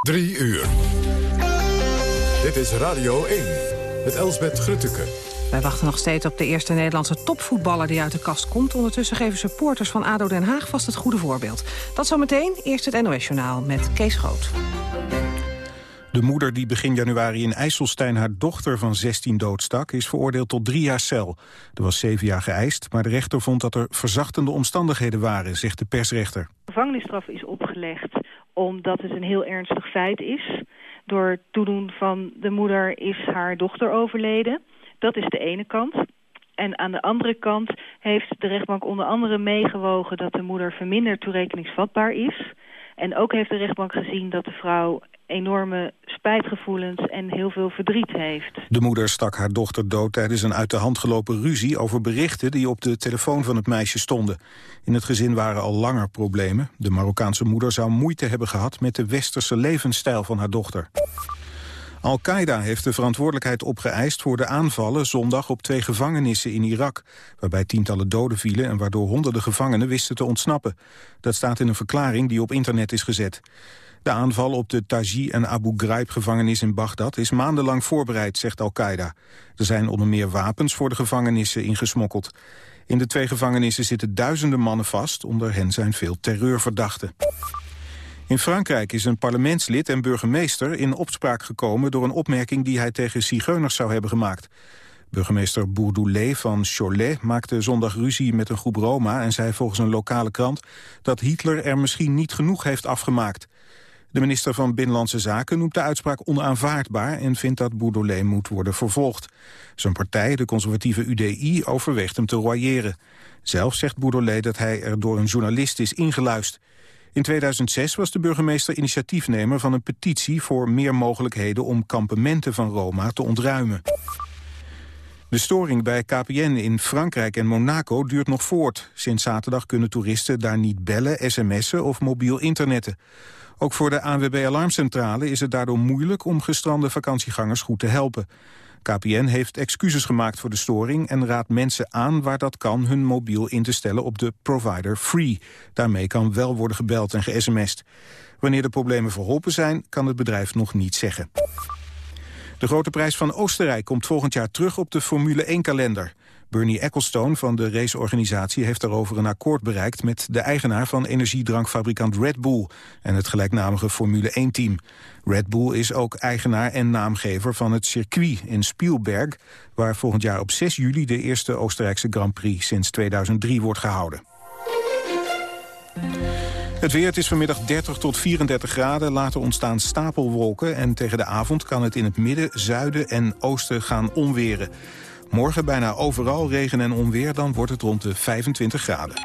Drie uur. Dit is Radio 1 met Elsbeth Grutteke. Wij wachten nog steeds op de eerste Nederlandse topvoetballer die uit de kast komt. Ondertussen geven supporters van ADO Den Haag vast het goede voorbeeld. Dat zometeen, eerst het NOS-journaal met Kees Groot. De moeder die begin januari in IJsselstein haar dochter van 16 doodstak... is veroordeeld tot drie jaar cel. Er was zeven jaar geëist, maar de rechter vond dat er verzachtende omstandigheden waren, zegt de persrechter. De gevangenisstraf is opgelegd omdat het een heel ernstig feit is. Door toedoen van de moeder is haar dochter overleden. Dat is de ene kant. En aan de andere kant heeft de rechtbank onder andere meegewogen... dat de moeder verminderd toerekeningsvatbaar is... En ook heeft de rechtbank gezien dat de vrouw enorme spijtgevoelens en heel veel verdriet heeft. De moeder stak haar dochter dood tijdens een uit de hand gelopen ruzie... over berichten die op de telefoon van het meisje stonden. In het gezin waren al langer problemen. De Marokkaanse moeder zou moeite hebben gehad... met de westerse levensstijl van haar dochter. Al-Qaeda heeft de verantwoordelijkheid opgeëist voor de aanvallen zondag op twee gevangenissen in Irak, waarbij tientallen doden vielen en waardoor honderden gevangenen wisten te ontsnappen. Dat staat in een verklaring die op internet is gezet. De aanval op de Taji en Abu Ghraib-gevangenis in Bagdad is maandenlang voorbereid, zegt Al-Qaeda. Er zijn onder meer wapens voor de gevangenissen ingesmokkeld. In de twee gevangenissen zitten duizenden mannen vast, onder hen zijn veel terreurverdachten. In Frankrijk is een parlementslid en burgemeester in opspraak gekomen door een opmerking die hij tegen zigeuners zou hebben gemaakt. Burgemeester Bourdoulet van Cholet maakte zondag ruzie met een groep Roma en zei volgens een lokale krant dat Hitler er misschien niet genoeg heeft afgemaakt. De minister van Binnenlandse Zaken noemt de uitspraak onaanvaardbaar... en vindt dat Bourdoulet moet worden vervolgd. Zijn partij, de conservatieve UDI, overweegt hem te royeren. Zelf zegt Bourdoulet dat hij er door een journalist is ingeluisterd. In 2006 was de burgemeester initiatiefnemer van een petitie... voor meer mogelijkheden om kampementen van Roma te ontruimen. De storing bij KPN in Frankrijk en Monaco duurt nog voort. Sinds zaterdag kunnen toeristen daar niet bellen, sms'en of mobiel internetten. Ook voor de ANWB Alarmcentrale is het daardoor moeilijk om gestrande vakantiegangers goed te helpen. KPN heeft excuses gemaakt voor de storing en raadt mensen aan waar dat kan hun mobiel in te stellen op de provider Free. Daarmee kan wel worden gebeld en ge-sms'd. Wanneer de problemen verholpen zijn, kan het bedrijf nog niet zeggen. De grote prijs van Oostenrijk komt volgend jaar terug op de Formule 1-kalender. Bernie Ecclestone van de raceorganisatie heeft daarover een akkoord bereikt met de eigenaar van energiedrankfabrikant Red Bull en het gelijknamige Formule 1-team. Red Bull is ook eigenaar en naamgever van het circuit in Spielberg, waar volgend jaar op 6 juli de eerste Oostenrijkse Grand Prix sinds 2003 wordt gehouden. Het weer, het is vanmiddag 30 tot 34 graden. Later ontstaan stapelwolken en tegen de avond kan het in het midden, zuiden en oosten gaan onweren. Morgen bijna overal regen en onweer, dan wordt het rond de 25 graden.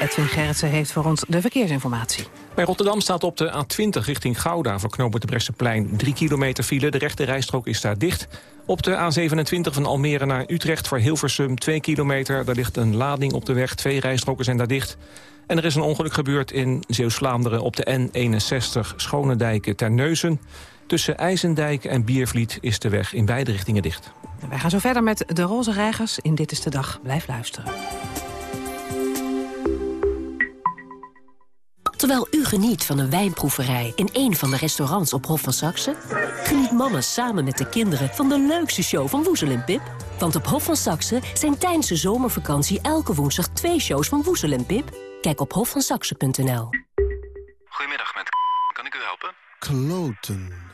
Edwin Gerritsen heeft voor ons de verkeersinformatie. Bij Rotterdam staat op de A20 richting Gouda... voor knooppunt de Bresseplein 3 kilometer file. De rechte rijstrook is daar dicht. Op de A27 van Almere naar Utrecht voor Hilversum 2 kilometer. Daar ligt een lading op de weg. Twee rijstroken zijn daar dicht. En er is een ongeluk gebeurd in Zeeuws-Vlaanderen... op de N61 Schonendijken ter Neuzen. Tussen IJsendijk en Biervliet is de weg in beide richtingen dicht. Wij gaan zo verder met de roze reigers in Dit is de Dag. Blijf luisteren. Terwijl u geniet van een wijnproeverij in een van de restaurants op Hof van Saxe... geniet mama samen met de kinderen van de leukste show van Woezel en Pip. Want op Hof van Saxe zijn tijdens de zomervakantie elke woensdag twee shows van Woezel en Pip. Kijk op hofvansaxe.nl. Goedemiddag, met kan ik u helpen? Kloten.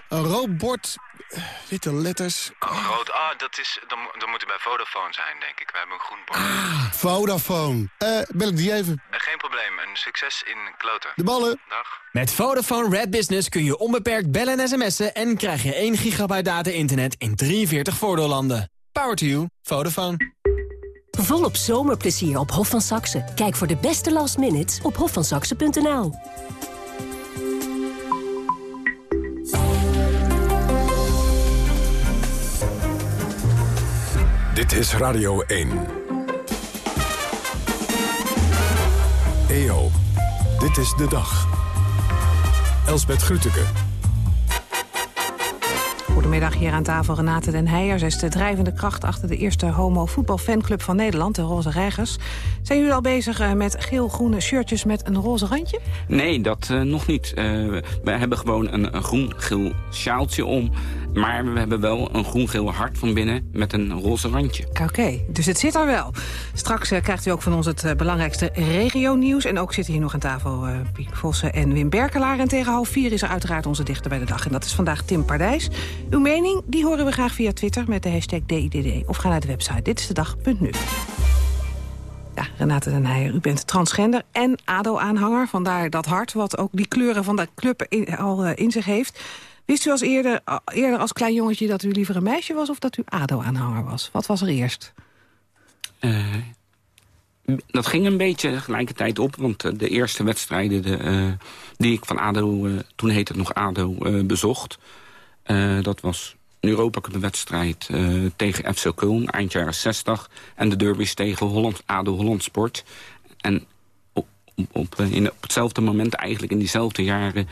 Een rood bord, witte letters. Oh, rood. Ah, dat is, dan, dan moet het bij Vodafone zijn, denk ik. We hebben een groen bord. Ah, Vodafone. Eh, bel ik die even? Uh, geen probleem. Een succes in kloten. De ballen. Dag. Met Vodafone Red Business kun je onbeperkt bellen en sms'en... en krijg je 1 gigabyte data-internet in 43 voordeellanden. Power to you. Vodafone. Volop zomerplezier op Hof van Saxe. Kijk voor de beste last minutes op hofvansaxe.nl. Dit is Radio 1. EO, dit is de dag. Elsbeth Grütke. Goedemiddag hier aan tafel Renate den Heijer. Zij is de drijvende kracht achter de eerste homo-voetbalfanclub van Nederland, de Roze Reigers. Zijn jullie al bezig eh, met geel-groene shirtjes met een roze randje? Nee, dat uh, nog niet. Uh, we hebben gewoon een, een groen-geel sjaaltje om. Maar we hebben wel een groen-geel hart van binnen met een roze randje. Oké, okay, dus het zit er wel. Straks uh, krijgt u ook van ons het belangrijkste regionieuws. En ook zitten hier nog aan tafel Piek Vossen en Wim Berkelaar. En tegen half vier is er uiteraard onze dichter bij de dag. En dat is vandaag Tim Pardijs. Uw mening, die horen we graag via Twitter met de hashtag DIDD. Of ga naar de website Dit is de dag.nu. Ja, Renate den Heijer, u bent transgender en ADO-aanhanger. Vandaar dat hart, wat ook die kleuren van de club al in zich heeft. Wist u als eerder, eerder als klein jongetje dat u liever een meisje was... of dat u ADO-aanhanger was? Wat was er eerst? Uh, dat ging een beetje tegelijkertijd op. Want de eerste wedstrijden de, die ik van ADO... Toen heette het nog ADO, bezocht... dat was een Europa Cup wedstrijd tegen FC Köln, eind jaren 60. En de derbies tegen Holland, ADO Holland Sport. En op, op, in, op hetzelfde moment, eigenlijk in diezelfde jaren...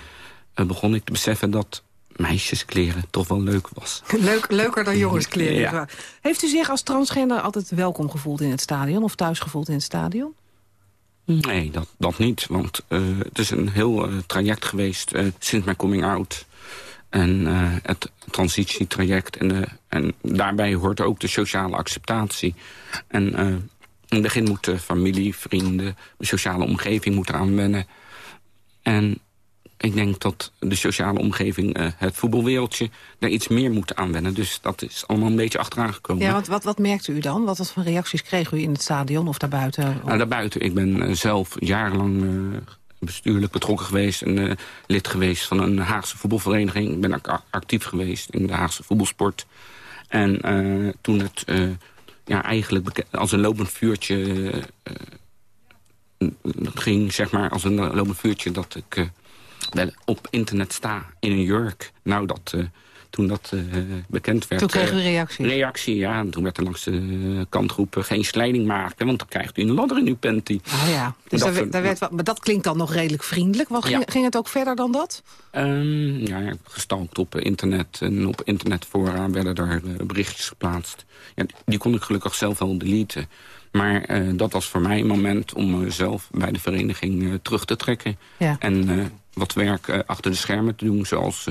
begon ik te beseffen dat meisjeskleren toch wel leuk was. Leuk, leuker dan jongenskleren. Ja. Heeft u zich als transgender altijd welkom gevoeld in het stadion... of thuis gevoeld in het stadion? Nee, dat, dat niet. Want uh, het is een heel traject geweest sinds mijn coming out. En het transitietraject. En, en daarbij hoort ook de sociale acceptatie. En in het begin moeten familie, vrienden, de sociale omgeving moeten aanwennen. En ik denk dat de sociale omgeving, uh, het voetbalwereldje... daar iets meer moet aanwennen. Dus dat is allemaal een beetje achteraan gekomen. Ja, want wat, wat merkte u dan? Wat, wat voor reacties kreeg u in het stadion of daarbuiten? Nou, daarbuiten. Ik ben zelf jarenlang bestuurlijk betrokken geweest... en lid geweest van een Haagse voetbalvereniging. Ik ben ook actief geweest in de Haagse voetbalsport. En toen het ja, eigenlijk als een lopend vuurtje... ging, zeg maar, als een lopend vuurtje dat ik wel op internet sta in een jurk. Nou, dat, toen dat uh, bekend werd... Toen kreeg u reactie? Reactie, ja. En toen werd er langs de kant geroepen geen slijding maken... want dan krijgt u een ladder in uw panty. Ah ja, dus dat, daar, daar werd maar dat klinkt dan nog redelijk vriendelijk. Wat, ging, ja. ging het ook verder dan dat? Um, ja, gestalkt op internet. En op internetfora werden er uh, berichtjes geplaatst. Ja, die kon ik gelukkig zelf wel deleten. Maar uh, dat was voor mij een moment om mezelf bij de vereniging uh, terug te trekken. Ja. En uh, wat werk achter de schermen te doen. Zoals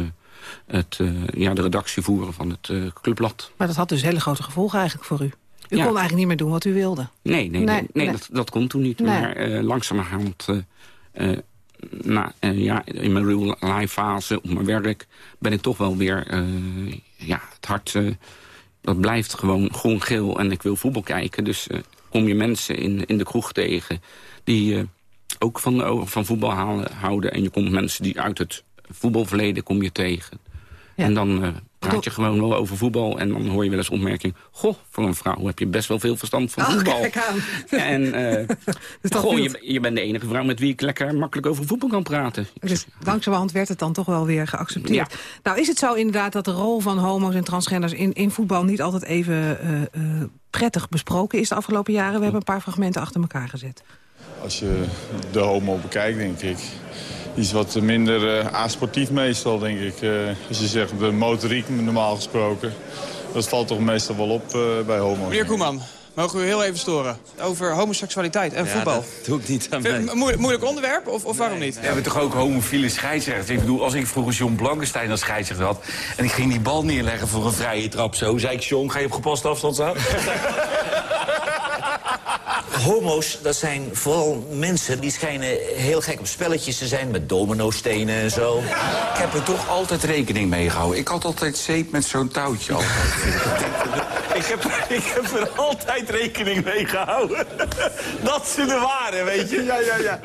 het, uh, ja, de redactie voeren van het clubblad. Maar dat had dus hele grote gevolgen eigenlijk voor u. U ja. kon eigenlijk niet meer doen wat u wilde. Nee, nee, nee, nee, nee. Dat, dat kon toen niet. Nee. Maar langzamerhand... na, ja, in mijn real life fase, op mijn werk... ben ik toch wel weer... ja, het hart... dat blijft gewoon groen geel en ik wil voetbal kijken. Dus kom je mensen in, in de kroeg tegen... die ook van, van voetbal halen, houden. En je komt mensen die uit het voetbalverleden kom je tegen. Ja. En dan uh, praat je gewoon wel over voetbal. En dan hoor je wel eens opmerking... Goh, voor een vrouw heb je best wel veel verstand van oh, voetbal. Kijk aan. En uh, goh, je, je, bent de enige vrouw met wie ik lekker makkelijk over voetbal kan praten. Dus langzamerhand werd het dan toch wel weer geaccepteerd. Ja. Nou, is het zo inderdaad dat de rol van homo's en transgenders... in, in voetbal niet altijd even uh, prettig besproken is de afgelopen jaren? We hebben een paar fragmenten achter elkaar gezet. Als je de homo bekijkt, denk ik. Iets wat minder uh, asportief meestal, denk ik. Uh, als je zegt de motoriek, normaal gesproken. Dat valt toch meestal wel op uh, bij homo's. Meneer Koeman, mogen we heel even storen? Over homoseksualiteit en ja, voetbal. dat doe ik niet aan. Moeilijk, moeilijk onderwerp, of, of waarom niet? We hebben toch ook homofiele scheidsrechters? Ik bedoel, als ik vroeger John Blankenstein als scheidsrechter had... en ik ging die bal neerleggen voor een vrije trap zo... zei ik, John, ga je op gepaste afstand staan? homo's, dat zijn vooral mensen die schijnen heel gek op spelletjes te zijn... met dominostenen en zo. Ik heb er toch altijd rekening mee gehouden. Ik had altijd zeep met zo'n touwtje ik, heb, ik heb er altijd rekening mee gehouden. Dat ze er waren, weet je. Ja, ja, ja.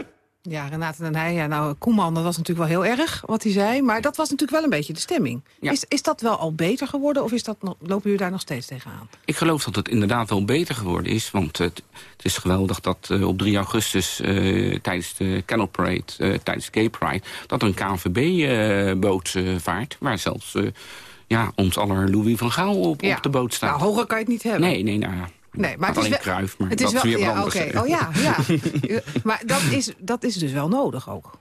Ja, Renate en hij, ja, nou, Koeman, dat was natuurlijk wel heel erg wat hij zei. Maar dat was natuurlijk wel een beetje de stemming. Ja. Is, is dat wel al beter geworden of is dat nog, lopen jullie daar nog steeds tegenaan? Ik geloof dat het inderdaad wel beter geworden is. Want het, het is geweldig dat uh, op 3 augustus uh, tijdens de Canal Parade, uh, tijdens de Gay Pride... dat er een KNVB-boot vaart, waar zelfs ja, ons aller Louis van Gaal op, Ja. op de boot staat. Nou, hoger kan je het niet hebben. Nee, nee, nou ja. Nee, maar het is wel, Cruijff, maar het is wel, is ja, oké. Oh ja, ja. maar dat is, dat is dus wel nodig ook.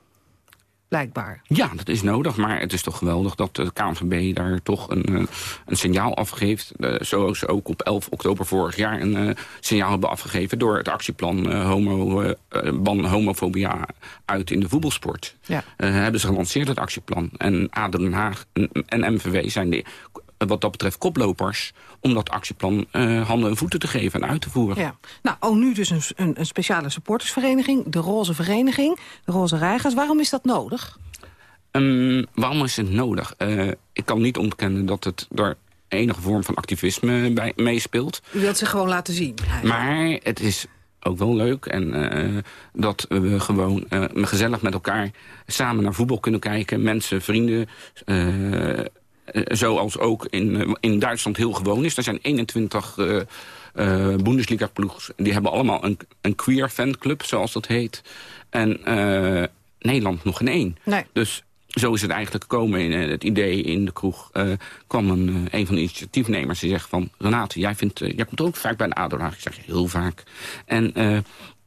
Blijkbaar. Ja, dat is nodig, maar het is toch geweldig dat de KNVB daar toch een, eh, een signaal afgeeft. Zoals ze ook op 11 oktober vorig jaar een eh, signaal hebben afgegeven... door het actieplan eh, homo, ban homofobia uit in de voetbalsport. Ja. Hebben ze gelanceerd, het actieplan. En ADO Den Haag en, en MVW zijn de, wat dat betreft koplopers... om dat actieplan eh, handen en voeten te geven en uit te voeren. Ja. Nou, oh, nu dus een, een, een speciale supportersvereniging. De Roze Vereniging, de Roze Reigers. Waarom is dat nodig? Um, waarom is het nodig? Uh, ik kan niet ontkennen dat het door enige vorm van activisme bij, meespeelt. U wilt ze gewoon laten zien. Eigenlijk. Maar het is ook wel leuk en uh, dat we gewoon uh, gezellig met elkaar samen naar voetbal kunnen kijken. Mensen, vrienden, zoals ook in, in Duitsland heel gewoon is. Er zijn 21 Bundesliga-ploegs. Die hebben allemaal een, een queer fanclub, zoals dat heet. En Nederland nog geen één. Nee. Dus zo is het eigenlijk gekomen. In het idee in de kroeg uh, kwam een, uh, een van de initiatiefnemers die zegt van... Renate, jij, vindt, uh, jij komt ook vaak bij de ADO Ik zeg, heel vaak. En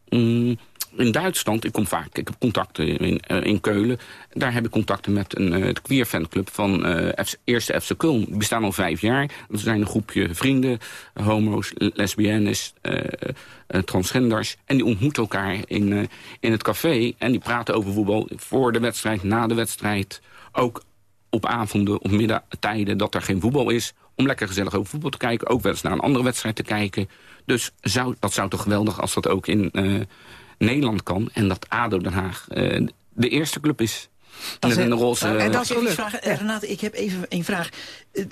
mm, in Duitsland, ik kom vaak, ik heb contacten in, in Keulen... daar heb ik contacten met een het queer fanclub van F, eerste FC Köln. Die bestaan al vijf jaar. Dat zijn een groepje vrienden, homo's, lesbiennes... transgenders. En die ontmoeten elkaar in, in het café. En die praten over voetbal voor de wedstrijd, na de wedstrijd. Ook op avonden, op middagtijden dat er geen voetbal is. Om lekker gezellig over voetbal te kijken. Ook wel eens naar een andere wedstrijd te kijken. Dus zou, dat zou toch geweldig als dat ook in uh, Nederland kan. En dat ADO Den Haag uh, de eerste club is. Dat is, een roze... en dat is vragen, ja. Renate, ik heb even een vraag.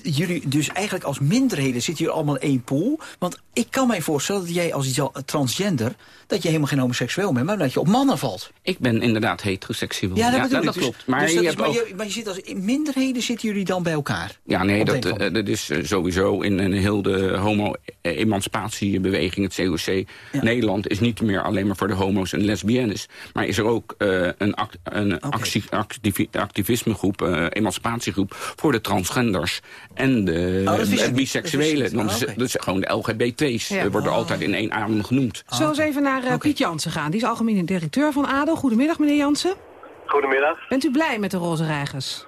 Jullie dus eigenlijk als minderheden zitten jullie allemaal in één pool. Want ik kan mij voorstellen dat jij als transgender... dat je helemaal geen homoseksueel bent, maar dat je op mannen valt. Ik ben inderdaad heteroseksueel. Ja, dat, ja, dat, dat dus, klopt. Maar, dus je, is, hebt maar, ook... je, maar je zit als in minderheden zitten jullie dan bij elkaar? Ja, nee, dat, uh, dat is sowieso in, in heel de homo-emancipatiebeweging, het COC. Ja. Nederland is niet meer alleen maar voor de homo's en lesbiennes. Maar is er ook uh, een, act, een okay. actie, activismegroep, emancipatiegroep... voor de transgenders en de oh, biseksuelen. Dat, oh, okay. is gewoon de LGBT's. Ja. worden oh. altijd in één adem genoemd. Zullen we eens even naar okay. Piet Jansen gaan? Die is algemene directeur van ADO. Goedemiddag, meneer Jansen. Goedemiddag. Bent u blij met de roze reigers?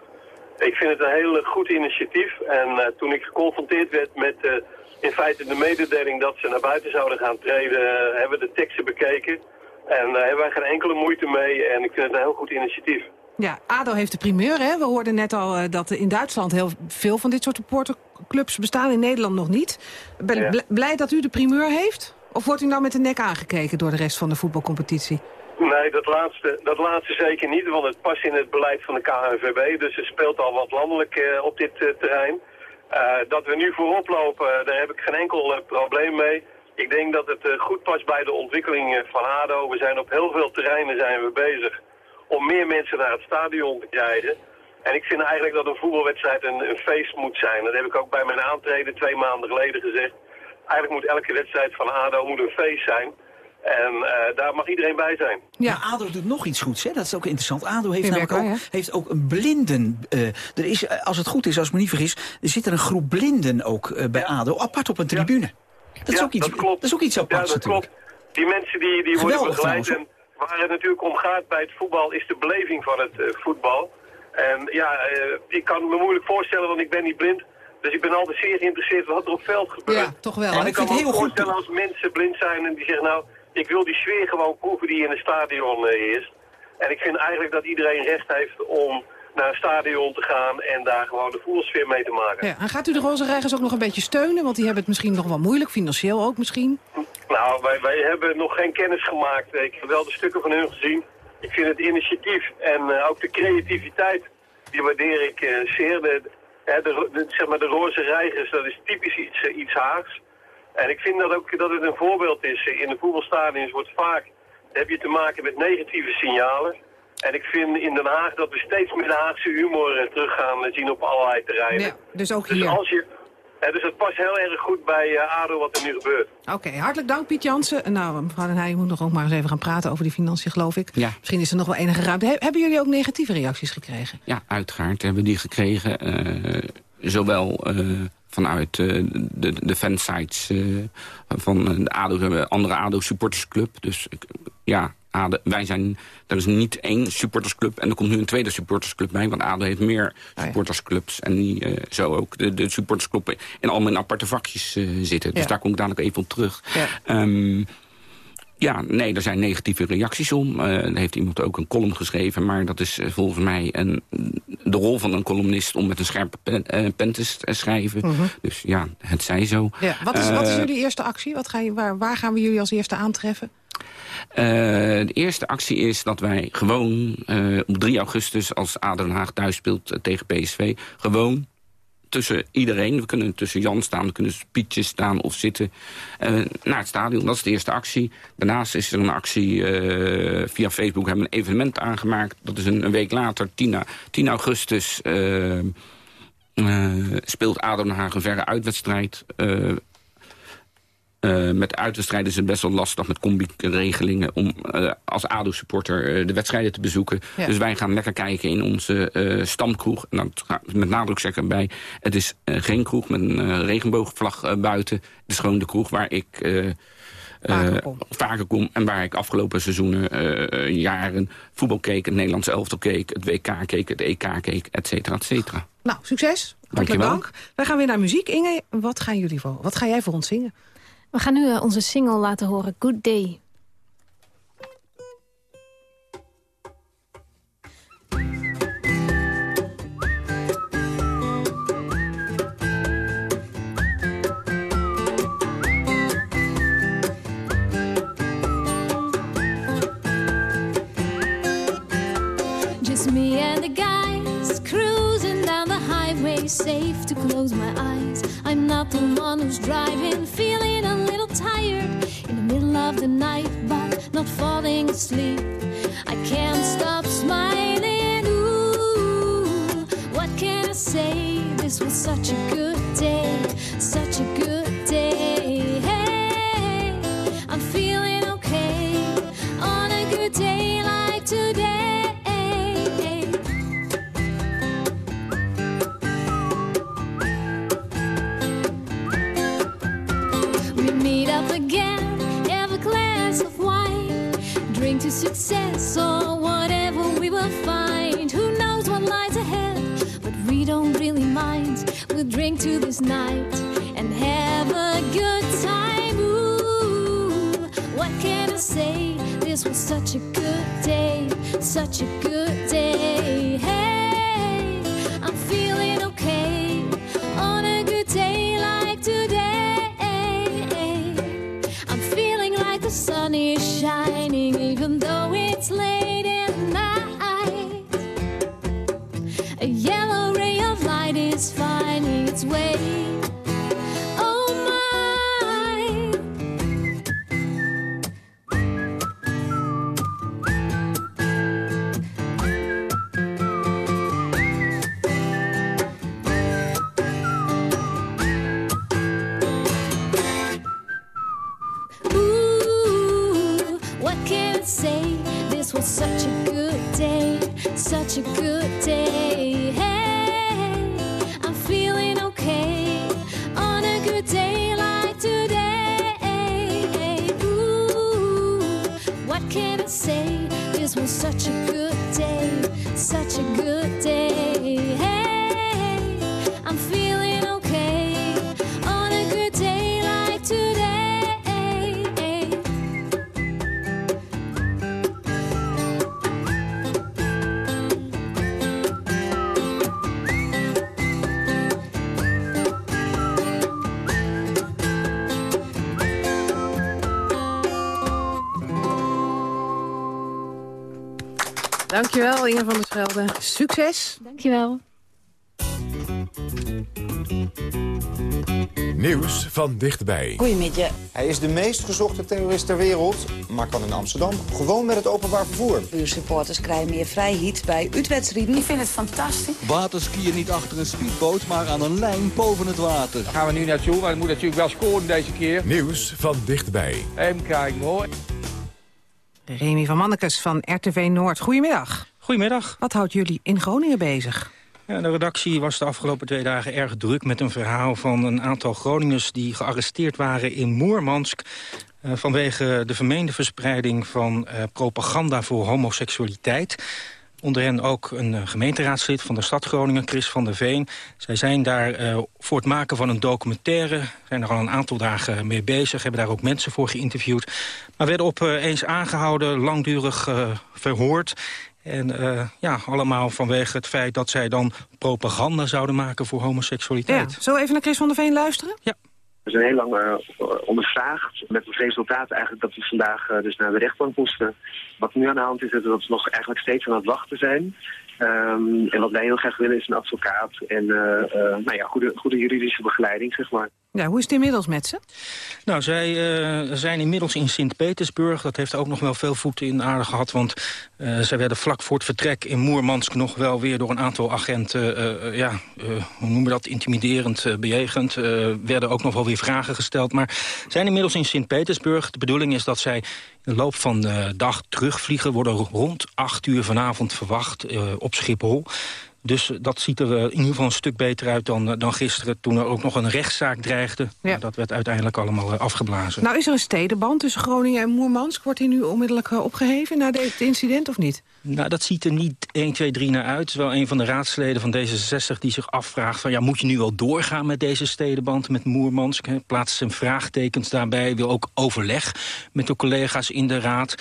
Ik vind het een heel goed initiatief. En uh, toen ik geconfronteerd werd met uh, in feite de mededeling dat ze naar buiten zouden gaan treden, uh, hebben we de teksten bekeken. En daar hebben wij geen enkele moeite mee. En ik vind het een heel goed initiatief. Ja, ADO heeft de primeur. Hè? We hoorden net al uh, dat in Duitsland heel veel van dit soort supporterclubs bestaan. In Nederland nog niet. Ben ja. blij dat u de primeur heeft? Of wordt u nou met de nek aangekeken door de rest van de voetbalcompetitie? Nee, dat laatste, dat laatste zeker niet, want het past in het beleid van de KNVB. Dus het speelt al wat landelijk uh, op dit uh, terrein. Dat we nu voorop lopen, daar heb ik geen enkel probleem mee. Ik denk dat het goed past bij de ontwikkeling van ADO. We zijn op heel veel terreinen zijn we bezig om meer mensen naar het stadion te krijgen. En ik vind eigenlijk dat een voetbalwedstrijd een, een feest moet zijn. Dat heb ik ook bij mijn aantreden twee maanden geleden gezegd. Eigenlijk moet elke wedstrijd van ADO moet een feest zijn. En uh, daar mag iedereen bij zijn. Ja, ADO doet nog iets goeds, hè? dat is ook interessant. ADO heeft, namelijk ook, heeft ook een blinden... Uh, er is, als het goed is, als ik me niet vergis... er zit er een groep blinden ook uh, bij ADO, apart op een tribune. Ja. Dat, is ook iets, dat, klopt. dat is ook iets aparts Ja, dat natuurlijk. klopt. Die mensen die, die worden begeleid... En waar het natuurlijk om gaat bij het voetbal... is de beleving van het voetbal. En ja, ik kan me moeilijk voorstellen, want ik ben niet blind... Dus ik ben altijd zeer geïnteresseerd wat er op veld gebeurt. Ja, toch wel. En, en ik kan me heel voorstellen als mensen blind zijn en die zeggen... nou, ik wil die sfeer gewoon proeven die in het stadion is. En ik vind eigenlijk dat iedereen recht heeft om naar een stadion te gaan... en daar gewoon de voelsfeer mee te maken. Ja, en gaat u de roze reigers ook nog een beetje steunen? Want die hebben het misschien nog wel moeilijk, financieel ook misschien. Nou, wij, wij hebben nog geen kennis gemaakt. Ik heb wel de stukken van hun gezien. Ik vind het initiatief en uh, ook de creativiteit... die waardeer ik uh, zeer... De, de, de, zeg maar de roze reigers, dat is typisch iets, iets Haags. En ik vind dat ook dat het een voorbeeld is. In de voetbalstadions wordt vaak, heb je te maken met negatieve signalen. En ik vind in Den Haag dat we steeds meer de Haagse humor terug gaan zien op allerlei terreinen. Ja, dus ook hier. Dus, als je, dus het past heel erg goed bij uh, ADO wat er nu gebeurt. Oké, okay, hartelijk dank Piet Jansen. Nou, mevrouw Den Heij, je moet nog ook maar eens even gaan praten over die financiën, geloof ik. Ja. Misschien is er nog wel enige ruimte. He hebben jullie ook negatieve reacties gekregen? Ja, uiteraard hebben we die gekregen. Uh, zowel vanuit de, de fansites van de ADO, andere ADO-supportersclub. Dus ja, ADO, wij zijn, er is niet één supportersclub en er komt nu een tweede supportersclub bij. Want ADO heeft meer oh supportersclubs en die, zo ook de, de supportersclubben in allemaal in aparte vakjes zitten. Dus daar kom ik dadelijk even op terug. Ja. Ehm, ja, nee, er zijn negatieve reacties om. Uh, er heeft iemand ook een column geschreven... maar dat is uh, volgens mij een, de rol van een columnist... om met een scherpe pen, uh, pen te schrijven. Mhm. -huh. Dus ja, het zij zo. Ja, wat, is, wat is jullie eerste actie? Wat ga je, waar, waar gaan we jullie als eerste aantreffen? De eerste actie is dat wij gewoon op 3 augustus... als Aden Haag thuis speelt tegen PSV... gewoon tussen iedereen. We kunnen tussen Jan staan, we kunnen Pietje staan of zitten naar het stadion. Dat is de eerste actie. Daarnaast is er een actie via Facebook. We hebben een evenement aangemaakt. Dat is een, een week later, 10, 10 augustus... Speelt ADO Den Haag een verre uitwedstrijd. Uh, met uitwedstrijden is het best wel lastig met combi-regelingen... om uh, als ADO-supporter uh, de wedstrijden te bezoeken. Ja. Dus wij gaan lekker kijken in onze stamkroeg. En dat met nadruk zeggen bij... het is geen kroeg met een regenboogvlag buiten. Het is gewoon de kroeg waar ik... Vaker kom. vaker, kom. En waar ik afgelopen seizoenen, jaren voetbal keek... het Nederlandse elftal keek, het WK keek, het EK keek, et cetera, et cetera. Nou, succes. Hartelijk dank. Wij gaan weer naar muziek. Inge, wat, gaan jullie voor, wat ga jij voor ons zingen? We gaan nu uh, onze single laten horen, Good Day. Just me and the the safe to close my eyes. I'm not the one who's driving, feeling a little tired in the middle of the night, but not falling asleep. I can't stop smiling. Ooh, what can I say? This was such a good night. Dankjewel, Inge van der Schelde. Succes. Dankjewel. Nieuws van dichtbij. Goedemiddag. Hij is de meest gezochte terrorist ter wereld, maar kan in Amsterdam gewoon met het openbaar vervoer. Uw supporters krijgen meer vrijheid bij uitwedstrijden. Ik vind het fantastisch. Waterskiën niet achter een speedboot, maar aan een lijn boven het water. Daar gaan we nu naartoe, maar het moet natuurlijk wel scoren deze keer. Nieuws van dichtbij. Even kijken hoor. Remy van Mannekes van RTV Noord. Goedemiddag. Goedemiddag. Wat houdt jullie in Groningen bezig? Ja, de redactie was de afgelopen twee dagen erg druk met een verhaal van een aantal Groningers die gearresteerd waren in Moermansk uh, vanwege de vermeende verspreiding van uh, propaganda voor homoseksualiteit. Onder hen ook een uh, gemeenteraadslid van de stad Groningen, Chris van der Veen. Zij zijn daar voor het maken van een documentaire, zijn er al een aantal dagen mee bezig, hebben daar ook mensen voor geïnterviewd. Maar werden opeens aangehouden, langdurig verhoord. En uh, ja, allemaal vanwege het feit dat zij dan propaganda zouden maken voor homoseksualiteit. Ja. Zullen we even naar Chris van der Veen luisteren? Ja. We zijn heel lang uh, ondervraagd met het resultaat eigenlijk dat we vandaag uh, dus naar de rechtbank moesten. Wat nu aan de hand is, is dat we nog eigenlijk steeds aan het wachten zijn. Um, en wat wij heel graag willen is een advocaat en uh, nou ja, goede, goede juridische begeleiding, zeg maar. Ja, hoe is het inmiddels met ze? Nou, zij uh, zijn inmiddels in Sint-Petersburg. Dat heeft ook nog wel veel voeten in aarde gehad. Want uh, zij werden vlak voor het vertrek in Moermansk nog wel weer door een aantal agenten... Uh, ja, hoe noemen we dat, intimiderend bejegend. werden ook nog wel weer vragen gesteld. Maar zijn inmiddels in Sint-Petersburg. De bedoeling is dat zij in de loop van de dag terugvliegen. Worden rond acht uur vanavond verwacht op Schiphol. Dus dat ziet er in ieder geval een stuk beter uit dan, dan gisteren... toen er ook nog een rechtszaak dreigde. Ja. Dat werd uiteindelijk allemaal afgeblazen. Nou, is er een stedenband tussen Groningen en Moermansk? Wordt die nu onmiddellijk opgeheven na dit incident of niet? Nou, dat ziet er niet 1, 2, 3 naar uit. Wel een van de raadsleden van D66 die zich afvraagt... van ja, moet je nu wel doorgaan met deze stedenband met Moermansk? Plaatst zijn vraagtekens daarbij, wil ook overleg met de collega's in de raad...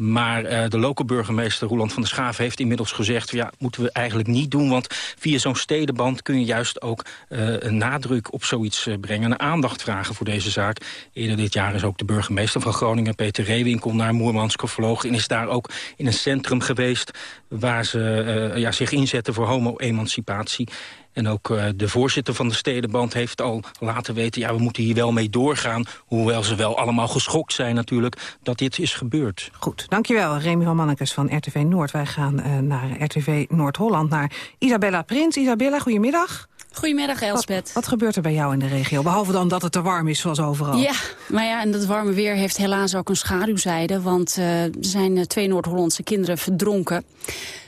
Maar uh, de lokale burgemeester Roland van der Schaaf heeft inmiddels gezegd... ja, moeten we eigenlijk niet doen, want via zo'n stedenband... kun je juist ook uh, een nadruk op zoiets uh, brengen... en aandacht vragen voor deze zaak. Eerder dit jaar is ook de burgemeester van Groningen... Peter Reewinkel naar Moermansk gevlogen... en is daar ook in een centrum geweest... waar ze ja, zich inzetten voor homo-emancipatie. En ook uh, de voorzitter van de Stedenband heeft al laten weten... ja, we moeten hier wel mee doorgaan. Hoewel ze wel allemaal geschokt zijn natuurlijk dat dit is gebeurd. Goed, dankjewel Remy van Mannekes van RTV Noord. Wij gaan uh, naar RTV Noord-Holland, naar Isabella Prins. Isabella, goedemiddag. Goedemiddag, Elspet. Wat, wat, gebeurt er bij jou in de regio? Behalve dan dat het te warm is, zoals overal. Ja, maar ja, en dat warme weer heeft helaas ook een schaduwzijde. Want uh, er zijn uh, twee Noord-Hollandse kinderen verdronken.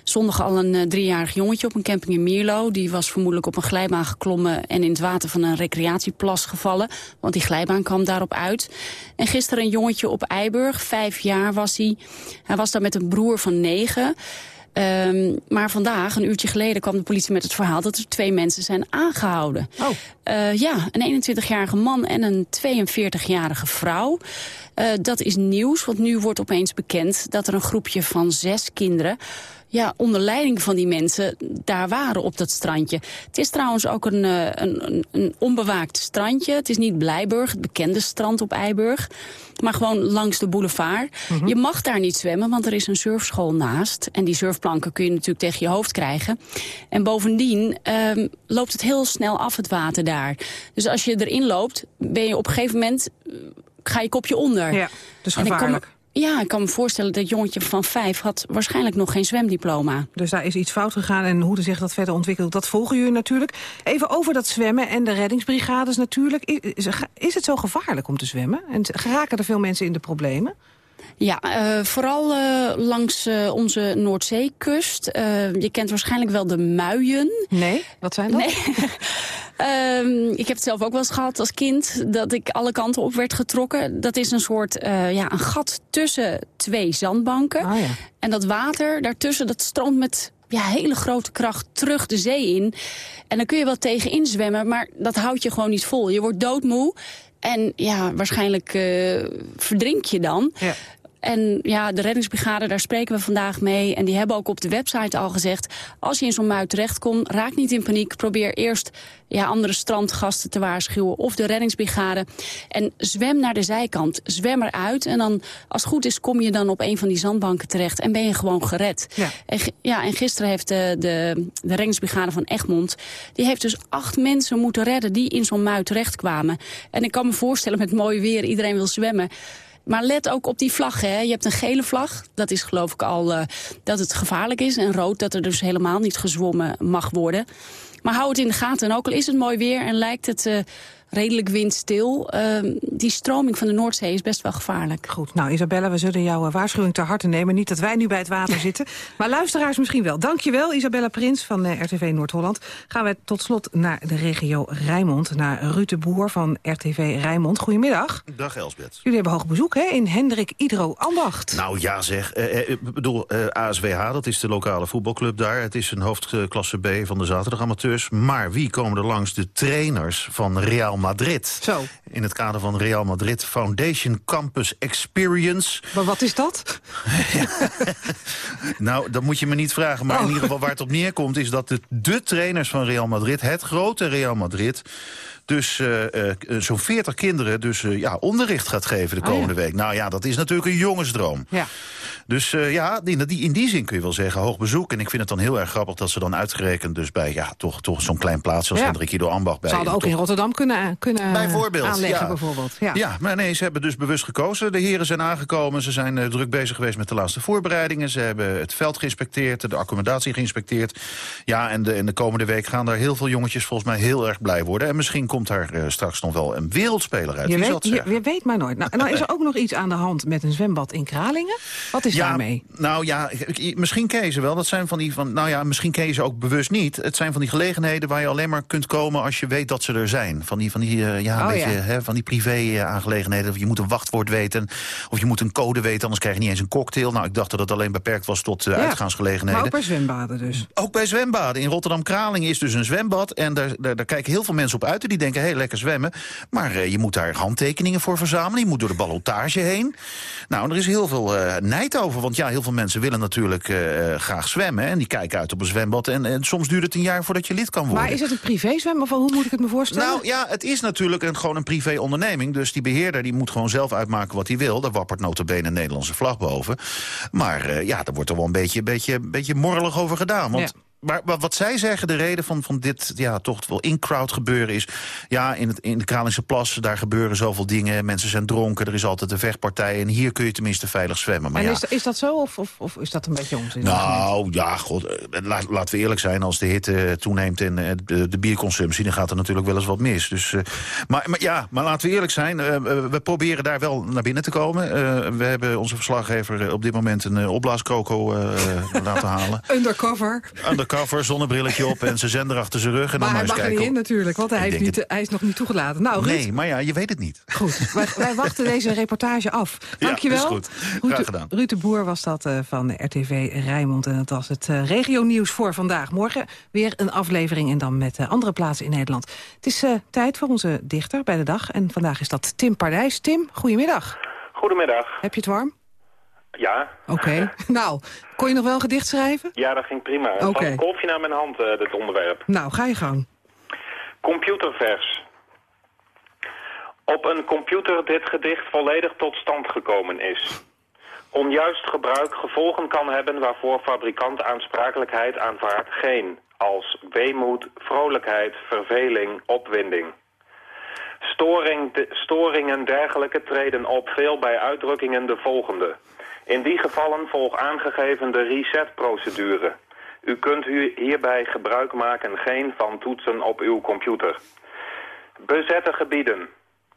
Zondag al een uh, driejarig jongetje op een camping in Mierlo. Die was vermoedelijk op een glijbaan geklommen en in het water van een recreatieplas gevallen. Want die glijbaan kwam daarop uit. En gisteren een jongetje op Eiburg, vijf jaar was hij. Hij was daar met een broer van negen. Um, maar vandaag, een uurtje geleden, kwam de politie met het verhaal... dat er twee mensen zijn aangehouden. Oh. Uh, ja, een 21-jarige man en een 42-jarige vrouw. Uh, dat is nieuws, want nu wordt opeens bekend... dat er een groepje van zes kinderen ja, onder leiding van die mensen daar waren op dat strandje. Het is trouwens ook een, een, een, een onbewaakt strandje. Het is niet Blijburg, het bekende strand op Eiburg. Maar gewoon langs de boulevard. Mm -hmm. Je mag daar niet zwemmen, want er is een surfschool naast. En die surfplanken kun je natuurlijk tegen je hoofd krijgen. En bovendien um, loopt het heel snel af, het water daar. Dus als je erin loopt, ben je op een gegeven moment... ga je kopje onder. Ja, dus gevaarlijk. Ja, ik kan me voorstellen dat jongetje van vijf had waarschijnlijk nog geen zwemdiploma. Dus daar is iets fout gegaan en hoe zich dat verder ontwikkelt, dat volgen jullie natuurlijk. Even over dat zwemmen en de reddingsbrigades natuurlijk. Is, is het zo gevaarlijk om te zwemmen? En geraken er veel mensen in de problemen? Ja, uh, vooral uh, langs uh, onze Noordzeekust. je kent waarschijnlijk wel de muien. Nee, wat zijn dat? Nee. um, ik heb het zelf ook wel eens gehad als kind... dat ik alle kanten op werd getrokken. Dat is een soort ja, een gat tussen twee zandbanken. Oh, ja. En dat water daartussen, dat stroomt met ja, hele grote kracht terug de zee in. En dan kun je wel tegenin zwemmen, maar dat houdt je gewoon niet vol. Je wordt doodmoe. En ja, waarschijnlijk uh, verdrink je dan. Ja. En ja, de reddingsbrigade, daar spreken we vandaag mee. En die hebben ook op de website al gezegd... als je in zo'n muid terechtkomt, raak niet in paniek. Probeer eerst ja, andere strandgasten te waarschuwen of de reddingsbrigade. En zwem naar de zijkant. Zwem eruit. En dan, als het goed is, kom je dan op een van die zandbanken terecht. En ben je gewoon gered. Ja. En, ja, en gisteren heeft de, de, de reddingsbrigade van Egmond... die heeft dus acht mensen moeten redden die in zo'n muid terechtkwamen. En ik kan me voorstellen met mooi weer, iedereen wil zwemmen... Maar let ook op die vlag. Hè. Je hebt een gele vlag. Dat is geloof ik al uh, dat het gevaarlijk is. En rood dat er dus helemaal niet gezwommen mag worden. Maar hou het in de gaten. En ook al is het mooi weer en lijkt het uh, redelijk windstil. Uh, die stroming van de Noordzee is best wel gevaarlijk. Goed, nou Isabella, we zullen jouw eh, waarschuwing ter harte nemen. Niet dat wij nu bij het water zitten, maar luisteraars misschien wel. Dankjewel, Isabella Prins van eh, RTV Noord-Holland. Gaan we tot slot naar de regio Rijnmond, naar Ruud de Boer van RTV Rijnmond. Goedemiddag. Dag Elsbeth. Jullie hebben hoog bezoek hè, in Hendrik Idro Ambacht. Nou ja zeg, eh, eh, ik bedoel, eh, ASWH, dat is de lokale voetbalclub daar. Het is een hoofdklasse B van de zaterdagamateurs. Maar wie komen er langs? De trainers van Real Madrid. Zo. In het kader van Real Madrid Foundation Campus Experience. Maar wat is dat? Nou, dat moet je me niet vragen. Maar in ieder geval waar het op neerkomt... is dat de, de trainers van Real Madrid, het grote Real Madrid... dus eh, eh, zo'n 40 kinderen dus, eh, ja, onderricht gaat geven de Oh, ja. komende week. Nou ja, dat is natuurlijk een jongensdroom. Ja. Dus eh, ja, die, die, in die zin kun je wel zeggen hoog bezoek. En ik vind het dan heel erg grappig dat ze dan uitgerekend... dus bij ja, toch, toch zo'n klein plaatsje als Ja. Hendrik Ido Ambach... bij Ze hadden ook toch- in Rotterdam kunnen, kunnen Bijvoorbeeld, aanleggen, ja. bijvoorbeeld. Ja. Ja. maar nee, ze hebben dus bewust gekozen. De heren zijn aangekomen, ze zijn eh, druk bezig geweest met de laatste voorbereidingen. Ze hebben het veld geïnspecteerd, de accommodatie geïnspecteerd. Ja, en de, en de komende week gaan daar heel veel jongetjes volgens mij heel erg blij worden. En misschien komt daar eh, straks nog wel een wereldspeler uit. Je Wie weet, je weet maar nooit. Nou, en dan is er ook nog iets aan de hand met een zwembad in Kralingen. Wat is ja, daarmee? Nou ja, misschien ken je ze wel. Dat zijn van die van, nou ja, misschien ken je ze ook bewust niet. Het zijn van die gelegenheden waar je alleen maar kunt komen als je weet dat ze er zijn. Van die, van die, eh, ja, een Oh, beetje, ja. Hè, van die privé-aangelegenheden. Of je moet een wachtwoord weten, of je moet een code weten, anders krijg je niet eens een cocktail. Nou, ik dacht dat het alleen beperkt was tot eh, Ja, uitgaansgelegenheden. Maar ook bij zwembaden dus. Ook bij zwembaden. In Rotterdam-Kralingen is dus een zwembad. En daar, daar, daar kijken heel veel mensen op uit. En die denken, hé, hey, lekker zwemmen. Maar eh, je moet daar handtekeningen voor verzamelen. Je moet door de ballotage heen. Nou, er is heel veel eh nijd over. Want ja, heel veel mensen willen natuurlijk eh, graag zwemmen. En die kijken uit op een zwembad. En, en soms duurt het een jaar voordat je lid kan worden. Maar is het een privézwem of hoe moet ik het me voorstellen? Nou ja, het is natuurlijk een, gewoon een privé-onderneming. Dus die beheerder die moet gewoon zelf uitmaken wat hij wil. Daar wappert nota bene een Nederlandse vlag boven. Maar eh, ja, daar wordt er wel een beetje, beetje, beetje morrelig over gedaan. Want Maar, maar wat zij zeggen, de reden van, van dit ja, toch wel in-crowd gebeuren is... ja, in, het, in de Kralingse Plas, daar gebeuren zoveel dingen. Mensen zijn dronken, er is altijd een vechtpartij... en hier kun je tenminste veilig zwemmen. Maar en ja, is, is dat zo of, of, of is dat een beetje onzin? nou, ja, god, eh, laat, laten we eerlijk zijn. Als de hitte toeneemt en eh, de, de bierconsumptie... dan gaat er natuurlijk wel eens wat mis. Dus, eh, maar, maar ja, maar laten we eerlijk zijn. eh, eh, we proberen daar wel naar binnen te komen. Eh, we hebben onze verslaggever eh, op dit moment een uh, opblaaskroko eh, laten halen. Undercover. Undercover, zonnebrilletje op en zijn zender achter zijn rug. En Maar dan hij maar mag er kijken. in natuurlijk, want hij, heeft niet, hij is nog niet toegelaten. Nou, Ruud, Nee, maar ja, je weet het niet. Goed, wij, wij wachten deze reportage af. Dankjewel. is goed. Graag gedaan. Ruud de Boer was dat eh, van RTV Rijnmond. En dat was het eh regionieuws voor vandaag. Morgen weer een aflevering en dan met eh, andere plaatsen in Nederland. Het is eh, tijd voor onze dichter bij de dag. En vandaag is dat Tim Pardijs. Tim, goedemiddag. Goedemiddag. Heb je het warm? Ja. Oké. nou, kon je nog wel een gedicht schrijven? Ja, dat ging prima. Oké. een kolfje naar mijn hand, eh, dit onderwerp. Nou, ga je gang. Computervers. Op een computer dit gedicht volledig tot stand gekomen is. Onjuist gebruik gevolgen kan hebben waarvoor fabrikant aansprakelijkheid aanvaardt geen. Als weemoed, vrolijkheid, verveling, opwinding. Storing, de- storingen dergelijke treden op veel bij uitdrukkingen de volgende. In die gevallen volg aangegeven de reset-procedure. U kunt hierbij gebruik maken geen van toetsen op uw computer. Bezette gebieden.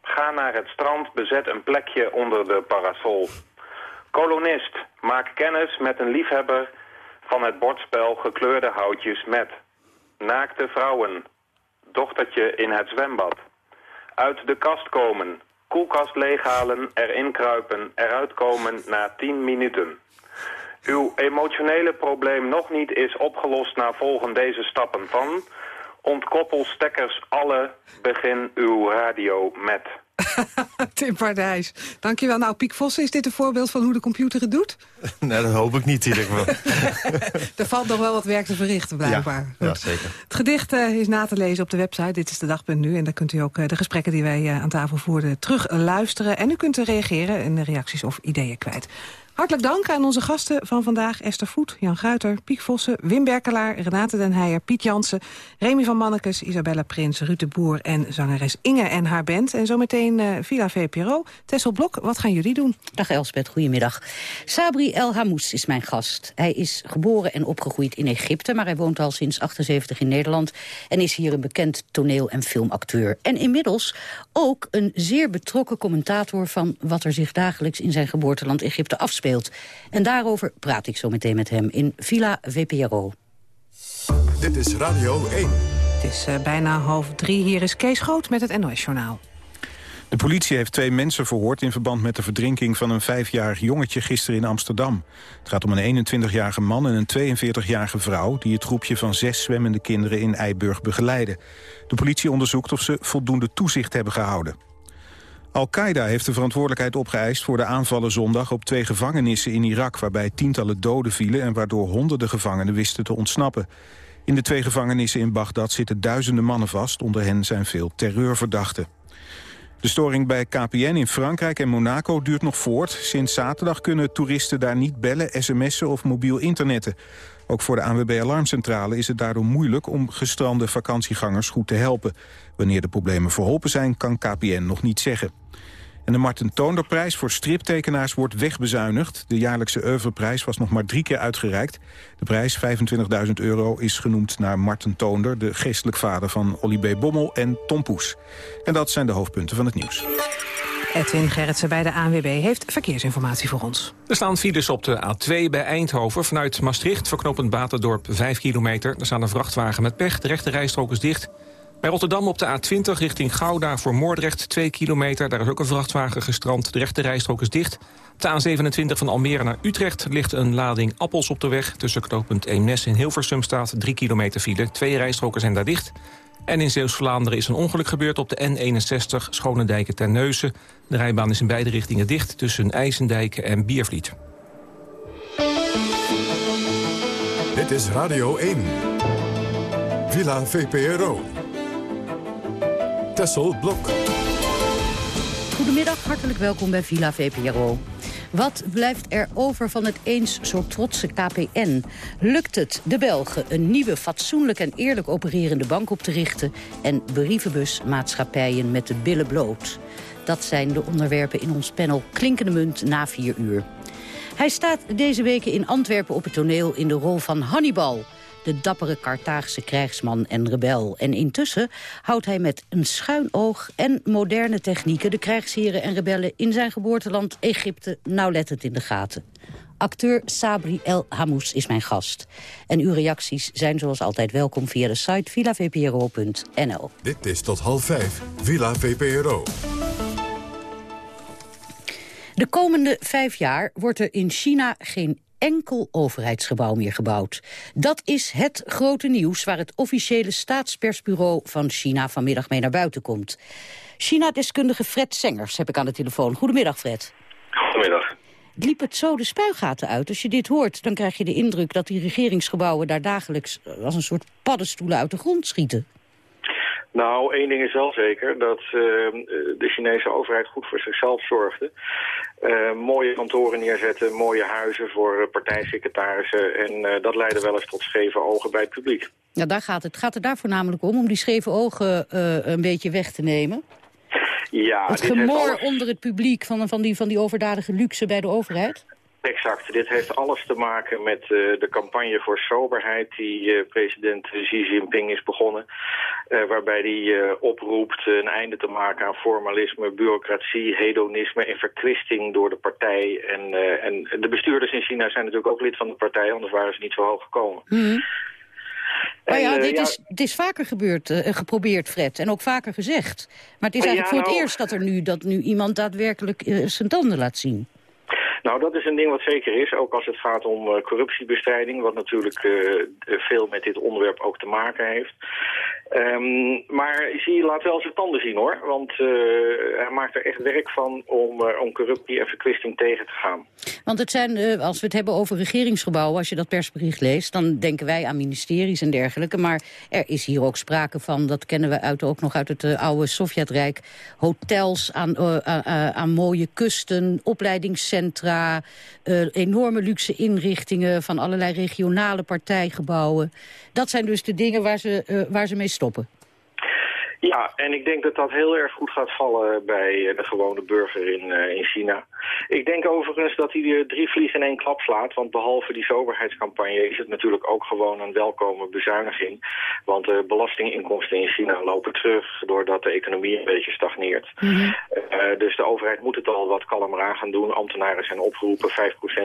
Ga naar het strand, bezet een plekje onder de parasol. Kolonist. Maak kennis met een liefhebber van het bordspel gekleurde houtjes met. Naakte vrouwen. Dochtertje in het zwembad. Uit de kast komen. Koelkast leeghalen, erin kruipen, eruit komen na 10 minuten. Uw emotionele probleem nog niet is opgelost na volgen deze stappen van... Ontkoppel stekkers alle, begin uw radio met. Tim Pardijs. Dankjewel. Nou, Piek Vossen, is dit een voorbeeld van hoe de computer het doet? Nee, dat hoop ik niet in ieder geval. Er valt nog wel wat werk te verrichten, blijkbaar. Ja, zeker. Het gedicht eh, is na te lezen op de website. Dit is de dag.nu. En daar kunt u ook eh, de gesprekken die wij eh, aan tafel voerden terug luisteren. En u kunt reageren en de reacties of ideeën kwijt. Hartelijk dank aan onze gasten van vandaag. Esther Voet, Jan Guiter, Piek Vossen, Wim Berkelaar, Renate den Heijer, Piet Jansen, Remy van Mannekes, Isabella Prins, Ruud de Boer en zangeres Inge en haar band. En zometeen uh, Villa VPRO. Tessel Blok, wat gaan jullie doen? Dag Elspet, goedemiddag. Sabri El Hamous is mijn gast. Hij is geboren en opgegroeid in Egypte, maar hij woont al sinds 78 in Nederland en is hier een bekend toneel- en filmacteur. En inmiddels ook een zeer betrokken commentator van wat er zich dagelijks in zijn geboorteland Egypte afspeelt. En daarover praat ik zo meteen met hem in Villa VPRO. Dit is Radio 1. Het is uh, bijna half drie. Hier is Kees Groot met het NOS-journaal. De politie heeft twee mensen verhoord in verband met de verdrinking van een vijfjarig jongetje gisteren in Amsterdam. Het gaat om een 21-jarige man en een 42-jarige vrouw die het groepje van zes zwemmende kinderen in Eiburg begeleiden. De politie onderzoekt of ze voldoende toezicht hebben gehouden. Al-Qaeda heeft de verantwoordelijkheid opgeëist voor de aanvallen zondag op twee gevangenissen in Irak, waarbij tientallen doden vielen en waardoor honderden gevangenen wisten te ontsnappen. In de twee gevangenissen in Bagdad zitten duizenden mannen vast, onder hen zijn veel terreurverdachten. De storing bij KPN in Frankrijk en Monaco duurt nog voort. Sinds zaterdag kunnen toeristen daar niet bellen, sms'en of mobiel internetten. Ook voor de ANWB Alarmcentrale is het daardoor moeilijk om gestrande vakantiegangers goed te helpen. Wanneer de problemen verholpen zijn, kan KPN nog niet zeggen. En de Martin Toonderprijs voor striptekenaars wordt wegbezuinigd. De jaarlijkse oeuvreprijs was nog maar drie keer uitgereikt. De prijs, 25.000 euro, is genoemd naar Martin Toonder... de geestelijk vader van Olly B. Bommel en Tom Poes. En dat zijn de hoofdpunten van het nieuws. Edwin Gerritsen bij de ANWB heeft verkeersinformatie voor ons. Er staan files op de A2 bij Eindhoven. Vanuit Maastricht verknopend Baterdorp 5 kilometer. Er staat een vrachtwagen met pech. De rechte rijstrook is dicht. Bij Rotterdam op de A20 richting Gouda voor Moordrecht 2 kilometer. Daar is ook een vrachtwagen gestrand. De rechte rijstrook is dicht. De A27 van Almere naar Utrecht ligt een lading appels op de weg. Tussen knooppunt Eemnes en Hilversum staat 3 kilometer file. Twee rijstroken zijn daar dicht. En in Zeeuws-Vlaanderen is een ongeluk gebeurd op de N61 Schonendijken ten Neuzen. De rijbaan is in beide richtingen dicht tussen IJsendijken en Biervliet. Dit is Radio 1. Villa VPRO. Tessel Blok. Goedemiddag, hartelijk welkom bij Villa VPRO. Wat blijft er over van het eens zo trotse KPN? Lukt het de Belgen een nieuwe, fatsoenlijk en eerlijk opererende bank op te richten... en brievenbusmaatschappijen met de billen bloot? Dat zijn de onderwerpen in ons panel Klinkende Munt na vier uur. Hij staat deze weken in Antwerpen op het toneel in de rol van Hannibal de dappere Carthaagse krijgsman en rebel. En intussen houdt hij met een schuin oog en moderne technieken... de krijgsheren en rebellen in zijn geboorteland Egypte nauwlettend in de gaten. Acteur Sabri El Hamous is mijn gast. En uw reacties zijn zoals altijd welkom via de site villavpro.nl. Dit is tot half vijf, Villa VPRO. De komende vijf jaar wordt er in China geen enkel overheidsgebouw meer gebouwd. Dat is het grote nieuws waar het officiële staatspersbureau van China vanmiddag mee naar buiten komt. China-deskundige Fred Sengers heb ik aan de telefoon. Goedemiddag, Fred. Goedemiddag. Liep het zo de spuigaten uit? Als je dit hoort, dan krijg je de indruk dat die regeringsgebouwen daar dagelijks als een soort paddenstoelen uit de grond schieten. Nou, één ding is wel zeker, dat uh, de Chinese overheid goed voor zichzelf zorgde. Uh, mooie kantoren neerzetten, mooie huizen voor partijsecretarissen. En uh, dat leidde wel eens tot scheve ogen bij het publiek. Ja, daar gaat het. Het gaat er daar voornamelijk om, om die scheve ogen een beetje weg te nemen? Ja, het gemor onder het publiek van, van, die, van die overdadige luxe bij de overheid? Exact. Dit heeft alles te maken met uh, de campagne voor soberheid die uh, president Xi Jinping is begonnen. Uh, waarbij hij oproept een einde te maken aan formalisme, bureaucratie, hedonisme en verkwisting door de partij. En, en de bestuurders in China zijn natuurlijk ook lid van de partij, anders waren ze niet zo hoog gekomen. Mm. Maar ja, dit, Is, dit is vaker gebeurd, geprobeerd, Fred, en ook vaker gezegd. Maar het is eigenlijk ja, voor het nou, eerst dat er nu, dat nu iemand daadwerkelijk zijn tanden laat zien. Nou, dat is een ding wat zeker is, ook als het gaat om uh, corruptiebestrijding... wat natuurlijk uh, veel met dit onderwerp ook te maken heeft. Ehm, maar zie laat wel zijn tanden zien hoor. Want uh, hij maakt er echt werk van om, uh, om corruptie en verkwisting tegen te gaan. Want het zijn, uh, als we het hebben over regeringsgebouwen, als je dat persbericht leest, dan denken wij aan ministeries en dergelijke. Maar er is hier ook sprake van, dat kennen we uit, ook nog uit het oude Sovjetrijk, hotels aan, aan mooie kusten, opleidingscentra, enorme luxe inrichtingen van allerlei regionale partijgebouwen. Dat zijn dus de dingen waar ze, waar ze stoppen. Ja, en ik denk dat dat heel erg goed gaat vallen bij de gewone burger in, uh, in China. Ik denk overigens dat hij drie vliegen in één klap slaat. Want behalve die soberheidscampagne is het natuurlijk ook gewoon een welkome bezuiniging. Want de belastinginkomsten in China lopen terug doordat de economie een beetje stagneert. Mm -hmm. uh, dus de overheid moet het al wat kalmer aan gaan doen. Ambtenaren zijn opgeroepen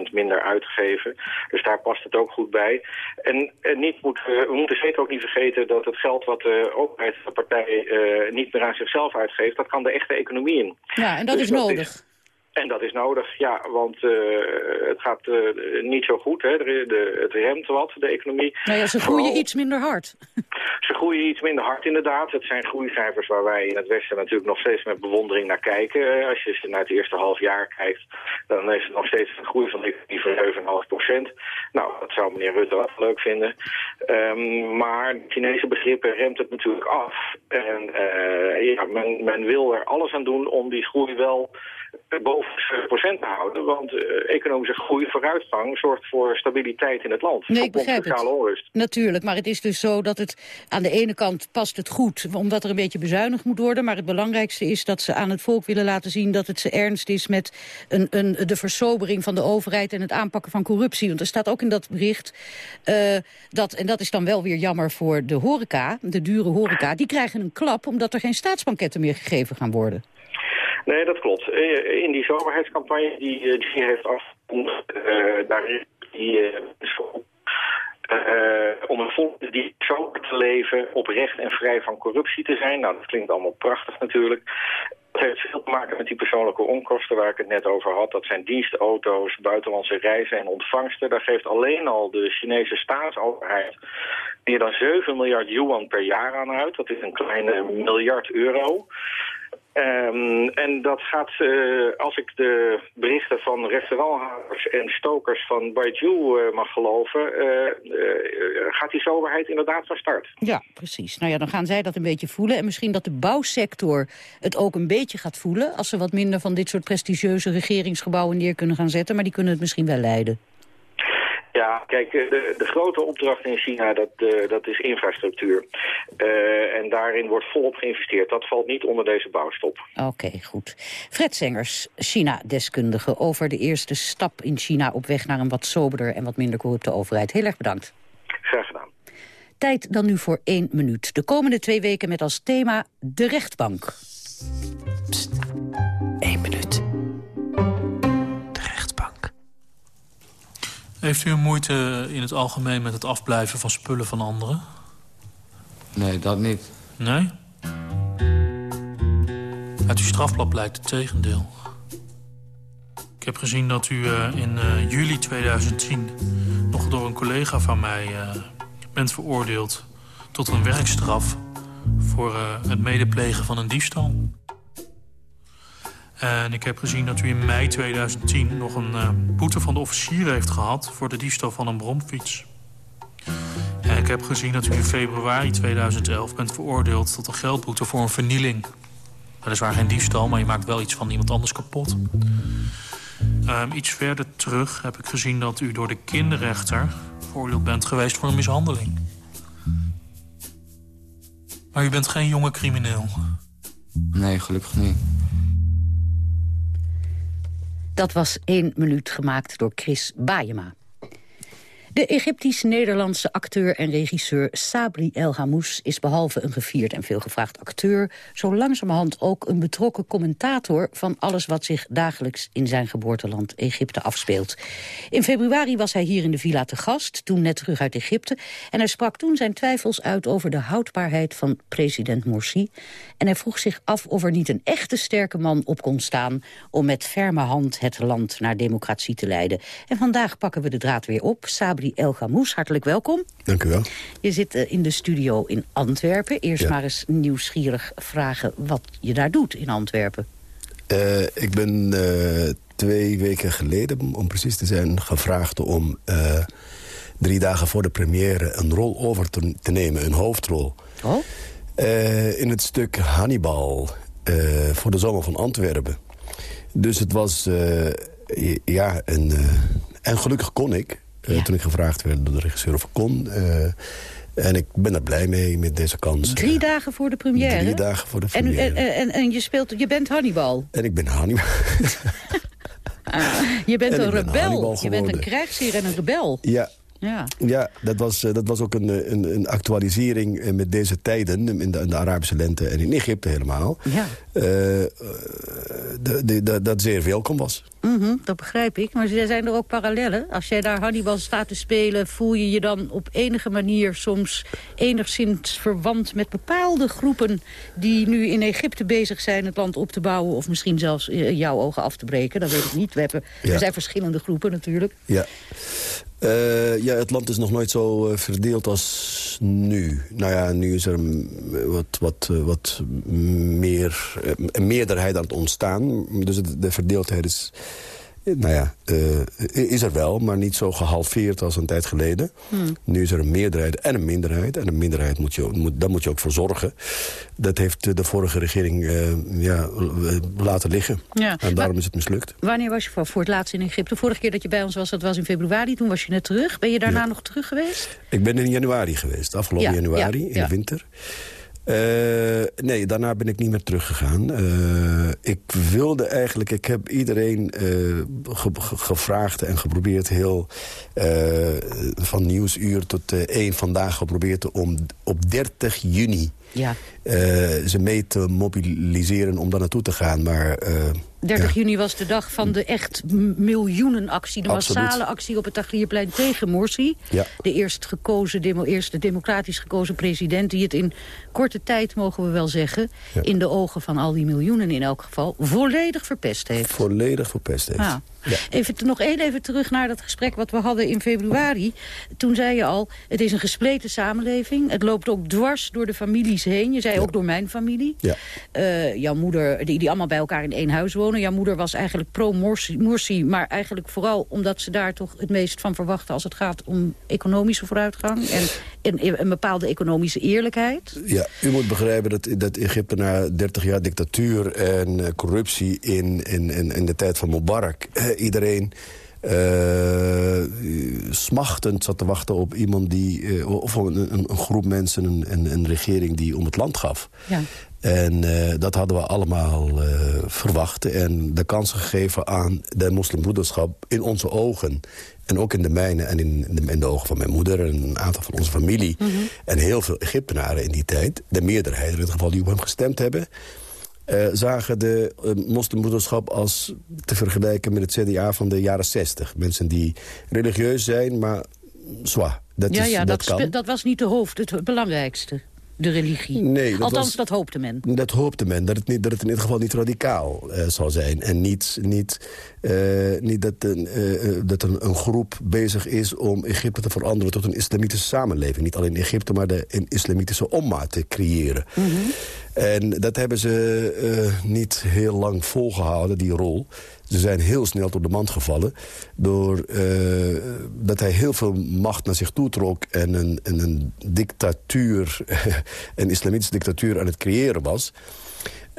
5% minder uitgeven. Dus daar past het ook goed bij. En, en niet moet, we moeten zeker ook niet vergeten dat het geld wat de overheid de partij uh, niet meer aan zichzelf uitgeeft, dat kan de echte economie in. Ja, en dat dus is nodig. Is, en dat is nodig, ja, want uh, het gaat uh, niet zo goed. Hè. De, de, het remt wat, de economie. Nou ja, ze groeien Vooral, iets minder hard. Ze groeien iets minder hard, inderdaad. Het zijn groeicijfers waar wij in het Westen natuurlijk nog steeds met bewondering naar kijken. Als je naar het eerste half jaar kijkt, dan is het nog steeds een groei van de economie van 7,5 procent. Nou, dat zou meneer Rutte wel leuk vinden. Um, maar Chinese begrippen remt het natuurlijk af. En uh, ja, men, men wil er alles aan doen om die groei wel boven 7% te houden. Want uh, economische groei, vooruitgang, zorgt voor stabiliteit in het land. Nee, ik begrijp het. Onrust. Natuurlijk, maar het is dus zo dat het aan de ene kant past het goed... omdat er een beetje bezuinigd moet worden. Maar het belangrijkste is dat ze aan het volk willen laten zien... dat het ze ernst is met een, een, de versobering van de overheid... en het aanpakken van corruptie. Want er staat ook in dat bericht uh, dat... en dat is dan wel weer jammer voor de horeca, de dure horeca... die krijgen een klap omdat er geen staatsbanketten meer gegeven gaan worden. Nee, dat klopt. In die zomerheidscampagne die die heeft afgekondigd, daarin die om een volk die zo te leven, oprecht en vrij van corruptie te zijn. Nou, dat klinkt allemaal prachtig natuurlijk. Het heeft veel te maken met die persoonlijke onkosten waar ik het net over had. Dat zijn dienstauto's, buitenlandse reizen en ontvangsten. Daar geeft alleen al de Chinese staatsoverheid meer dan 7 miljard yuan per jaar aan uit. Dat is een kleine miljard euro. Um, en dat gaat, uh, als ik de berichten van restauranthouders en stokers van Baijiu uh, mag geloven, uh, gaat die soberheid inderdaad van start. Ja, precies. Nou ja, dan gaan zij dat een beetje voelen. En misschien dat de bouwsector het ook een beetje gaat voelen... als ze wat minder van dit soort prestigieuze regeringsgebouwen neer kunnen gaan zetten. Maar die kunnen het misschien wel leiden. Ja, kijk, de, de grote opdracht in China, dat, uh, dat is infrastructuur. Uh, en daarin wordt volop geïnvesteerd. Dat valt niet onder deze bouwstop. Oké, okay, goed. Fred Sengers, China-deskundige, over de eerste stap in China... op weg naar een wat soberder en wat minder corrupte overheid. Heel erg bedankt. Graag gedaan. Tijd dan nu voor één minuut. De komende twee weken met als thema de rechtbank. Pst, Heeft u moeite in het algemeen met het afblijven van spullen van anderen? Nee, dat niet. Nee? Uit uw strafblad blijkt het tegendeel. Ik heb gezien dat u uh, in uh, juli 2010... nog door een collega van mij uh, bent veroordeeld... tot een werkstraf voor het medeplegen van een diefstal. En ik heb gezien dat u in mei 2010 nog een uh, boete van de officier heeft gehad... voor de diefstal van een bromfiets. En ik heb gezien dat u in februari 2011 bent veroordeeld... tot een geldboete voor een vernieling. Weliswaar geen diefstal, maar je maakt wel iets van iemand anders kapot. Um, iets verder terug heb ik gezien dat u door de kinderrechter... veroordeeld bent geweest voor een mishandeling. Maar u bent geen jonge crimineel. Nee, gelukkig niet. Dat was één minuut gemaakt door Chris Baayema. De Egyptisch-Nederlandse acteur en regisseur Sabri El Hamous... is behalve een gevierd en veelgevraagd acteur... zo langzamerhand ook een betrokken commentator... van alles wat zich dagelijks in zijn geboorteland Egypte afspeelt. In februari was hij hier in de villa te gast, toen net terug uit Egypte... en hij sprak toen zijn twijfels uit over de houdbaarheid van president Morsi... en hij vroeg zich af of er niet een echte sterke man op kon staan... om met ferme hand het land naar democratie te leiden. En vandaag pakken we de draad weer op. Sabri Sabri El Gamous. Hartelijk welkom. Dank u wel. Je zit eh, in de studio in Antwerpen. Eerst Ja. maar eens nieuwsgierig vragen wat je daar doet in Antwerpen. Eh, ik ben eh, twee weken geleden, om precies te zijn, gevraagd om drie dagen voor de première een rol over te, te nemen, een hoofdrol. Oh? In het stuk Hannibal voor de zomer van Antwerpen. Dus het was, ja, een, en gelukkig kon ik, eh, toen ik gevraagd werd door de regisseur of ik kon. eh, en ik ben er blij mee met deze kans. Drie dagen voor de première? Drie dagen voor de u- première. en, en, en je, speelt, je bent Hannibal. En ik ben Hannibal. Je bent En een ben rebel. Je bent een krijgsheer en een rebel. Ja, Ja. Ja, dat was, eh, dat was ook een, eh, een, een actualisering eh, met deze tijden... in de, in de Arabische lente en in Egypte helemaal. Ja. De- de- dat zeer welkom was. Mhm, dat begrijp ik. Maar er zijn er ook parallellen. Als jij daar Hannibal staat te spelen... voel je je dan op enige manier soms enigszins verwant... met bepaalde groepen die nu in Egypte bezig zijn... het land op te bouwen of misschien zelfs jouw ogen af te breken. Dat weet ik niet. We hebben, Ja. Er zijn verschillende groepen natuurlijk. Ja. Eh, ja, het land is nog nooit zo eh, verdeeld als nu. Nou ja, nu is er mm, wat, wat, eh, wat meer, een meerderheid aan het ontstaan. Dus de verdeeldheid is, nou ja, eh, is er wel, maar niet zo gehalveerd als een tijd geleden. Hmm. Nu is er een meerderheid en een minderheid. En een minderheid moet je, moet, daar moet je ook voor zorgen. Dat heeft eh, de vorige regering eh, ja, eh, laten liggen. Ja, En daarom is het mislukt. Wanneer was je voor, voor het laatst in Egypte? De vorige keer dat je bij ons was, dat was in februari. Toen was je net terug. Ben je daarna nog terug geweest? Ik ben in januari geweest, afgelopen Ja, januari, ja, in ja. de winter. Eh, nee, daarna ben ik niet meer teruggegaan. Eh, ik wilde eigenlijk, ik heb iedereen eh, ge- ge- gevraagd en geprobeerd heel... van nieuwsuur tot één vandaag geprobeerd om op 30 juni... Ja. ze mee te mobiliseren om daar naartoe te gaan. Maar 30 ja. juni was de dag van de echt miljoenenactie. De Absoluut. massale actie op het Tagrierplein tegen Morsi. Ja. De eerst gekozen, demo, eerste democratisch gekozen president... die het in korte tijd, mogen we wel zeggen... in de ogen van al die miljoenen in elk geval... volledig verpest heeft. volledig verpest heeft. Ja. Even, nog één even terug naar dat gesprek wat we hadden in februari. Toen zei je al, het is een gespleten samenleving. Het loopt ook dwars door de families heen. Je zei ook door mijn familie. Ja. Eh, jouw moeder, die, die allemaal bij elkaar in één huis wonen. Jouw moeder was eigenlijk pro-Morsi, Morsi, maar eigenlijk vooral omdat ze daar toch het meest van verwachten... als het gaat om economische vooruitgang en, en een bepaalde economische eerlijkheid. Ja, u moet begrijpen dat, dat Egypte na 30 jaar dictatuur en eh, corruptie in, in, in, in de tijd van Mubarak... iedereen eh, smachtend zat te wachten op iemand die... eh, of een, groep mensen, een, een, een regering die om het land gaf. Ja. En eh, dat hadden we allemaal verwacht. En de kans gegeven aan de moslimbroederschap in onze ogen. En ook in de mijne en in de, in de ogen van mijn moeder... en een aantal van onze familie. En heel veel Egyptenaren in die tijd. De meerderheid in het geval die op hem gestemd hebben... eh, zagen de eh, moslimbroederschap als te vergelijken met het CDA van de jaren 60. Mensen die religieus zijn, maar zwaar. Dat, ja, is, ja, dat, dat, dat was niet de hoofd, het belangrijkste. De religie. Nee, dat Althans, was- dat hoopte men. Dat hoopte men, dat het, niet, dat het in ieder geval niet radicaal eh, zal zijn. En niet, niet, eh, niet dat, een, eh, dat een, een groep bezig is om Egypte te veranderen tot een islamitische samenleving. Niet alleen Egypte, maar de, een islamitische omma te creëren. En dat hebben ze niet heel lang volgehouden, die rol. Ze zijn heel snel door de mand gevallen. Door eh, dat hij heel veel macht naar zich toe trok... en een, en een dictatuur, een islamitische dictatuur aan het creëren was...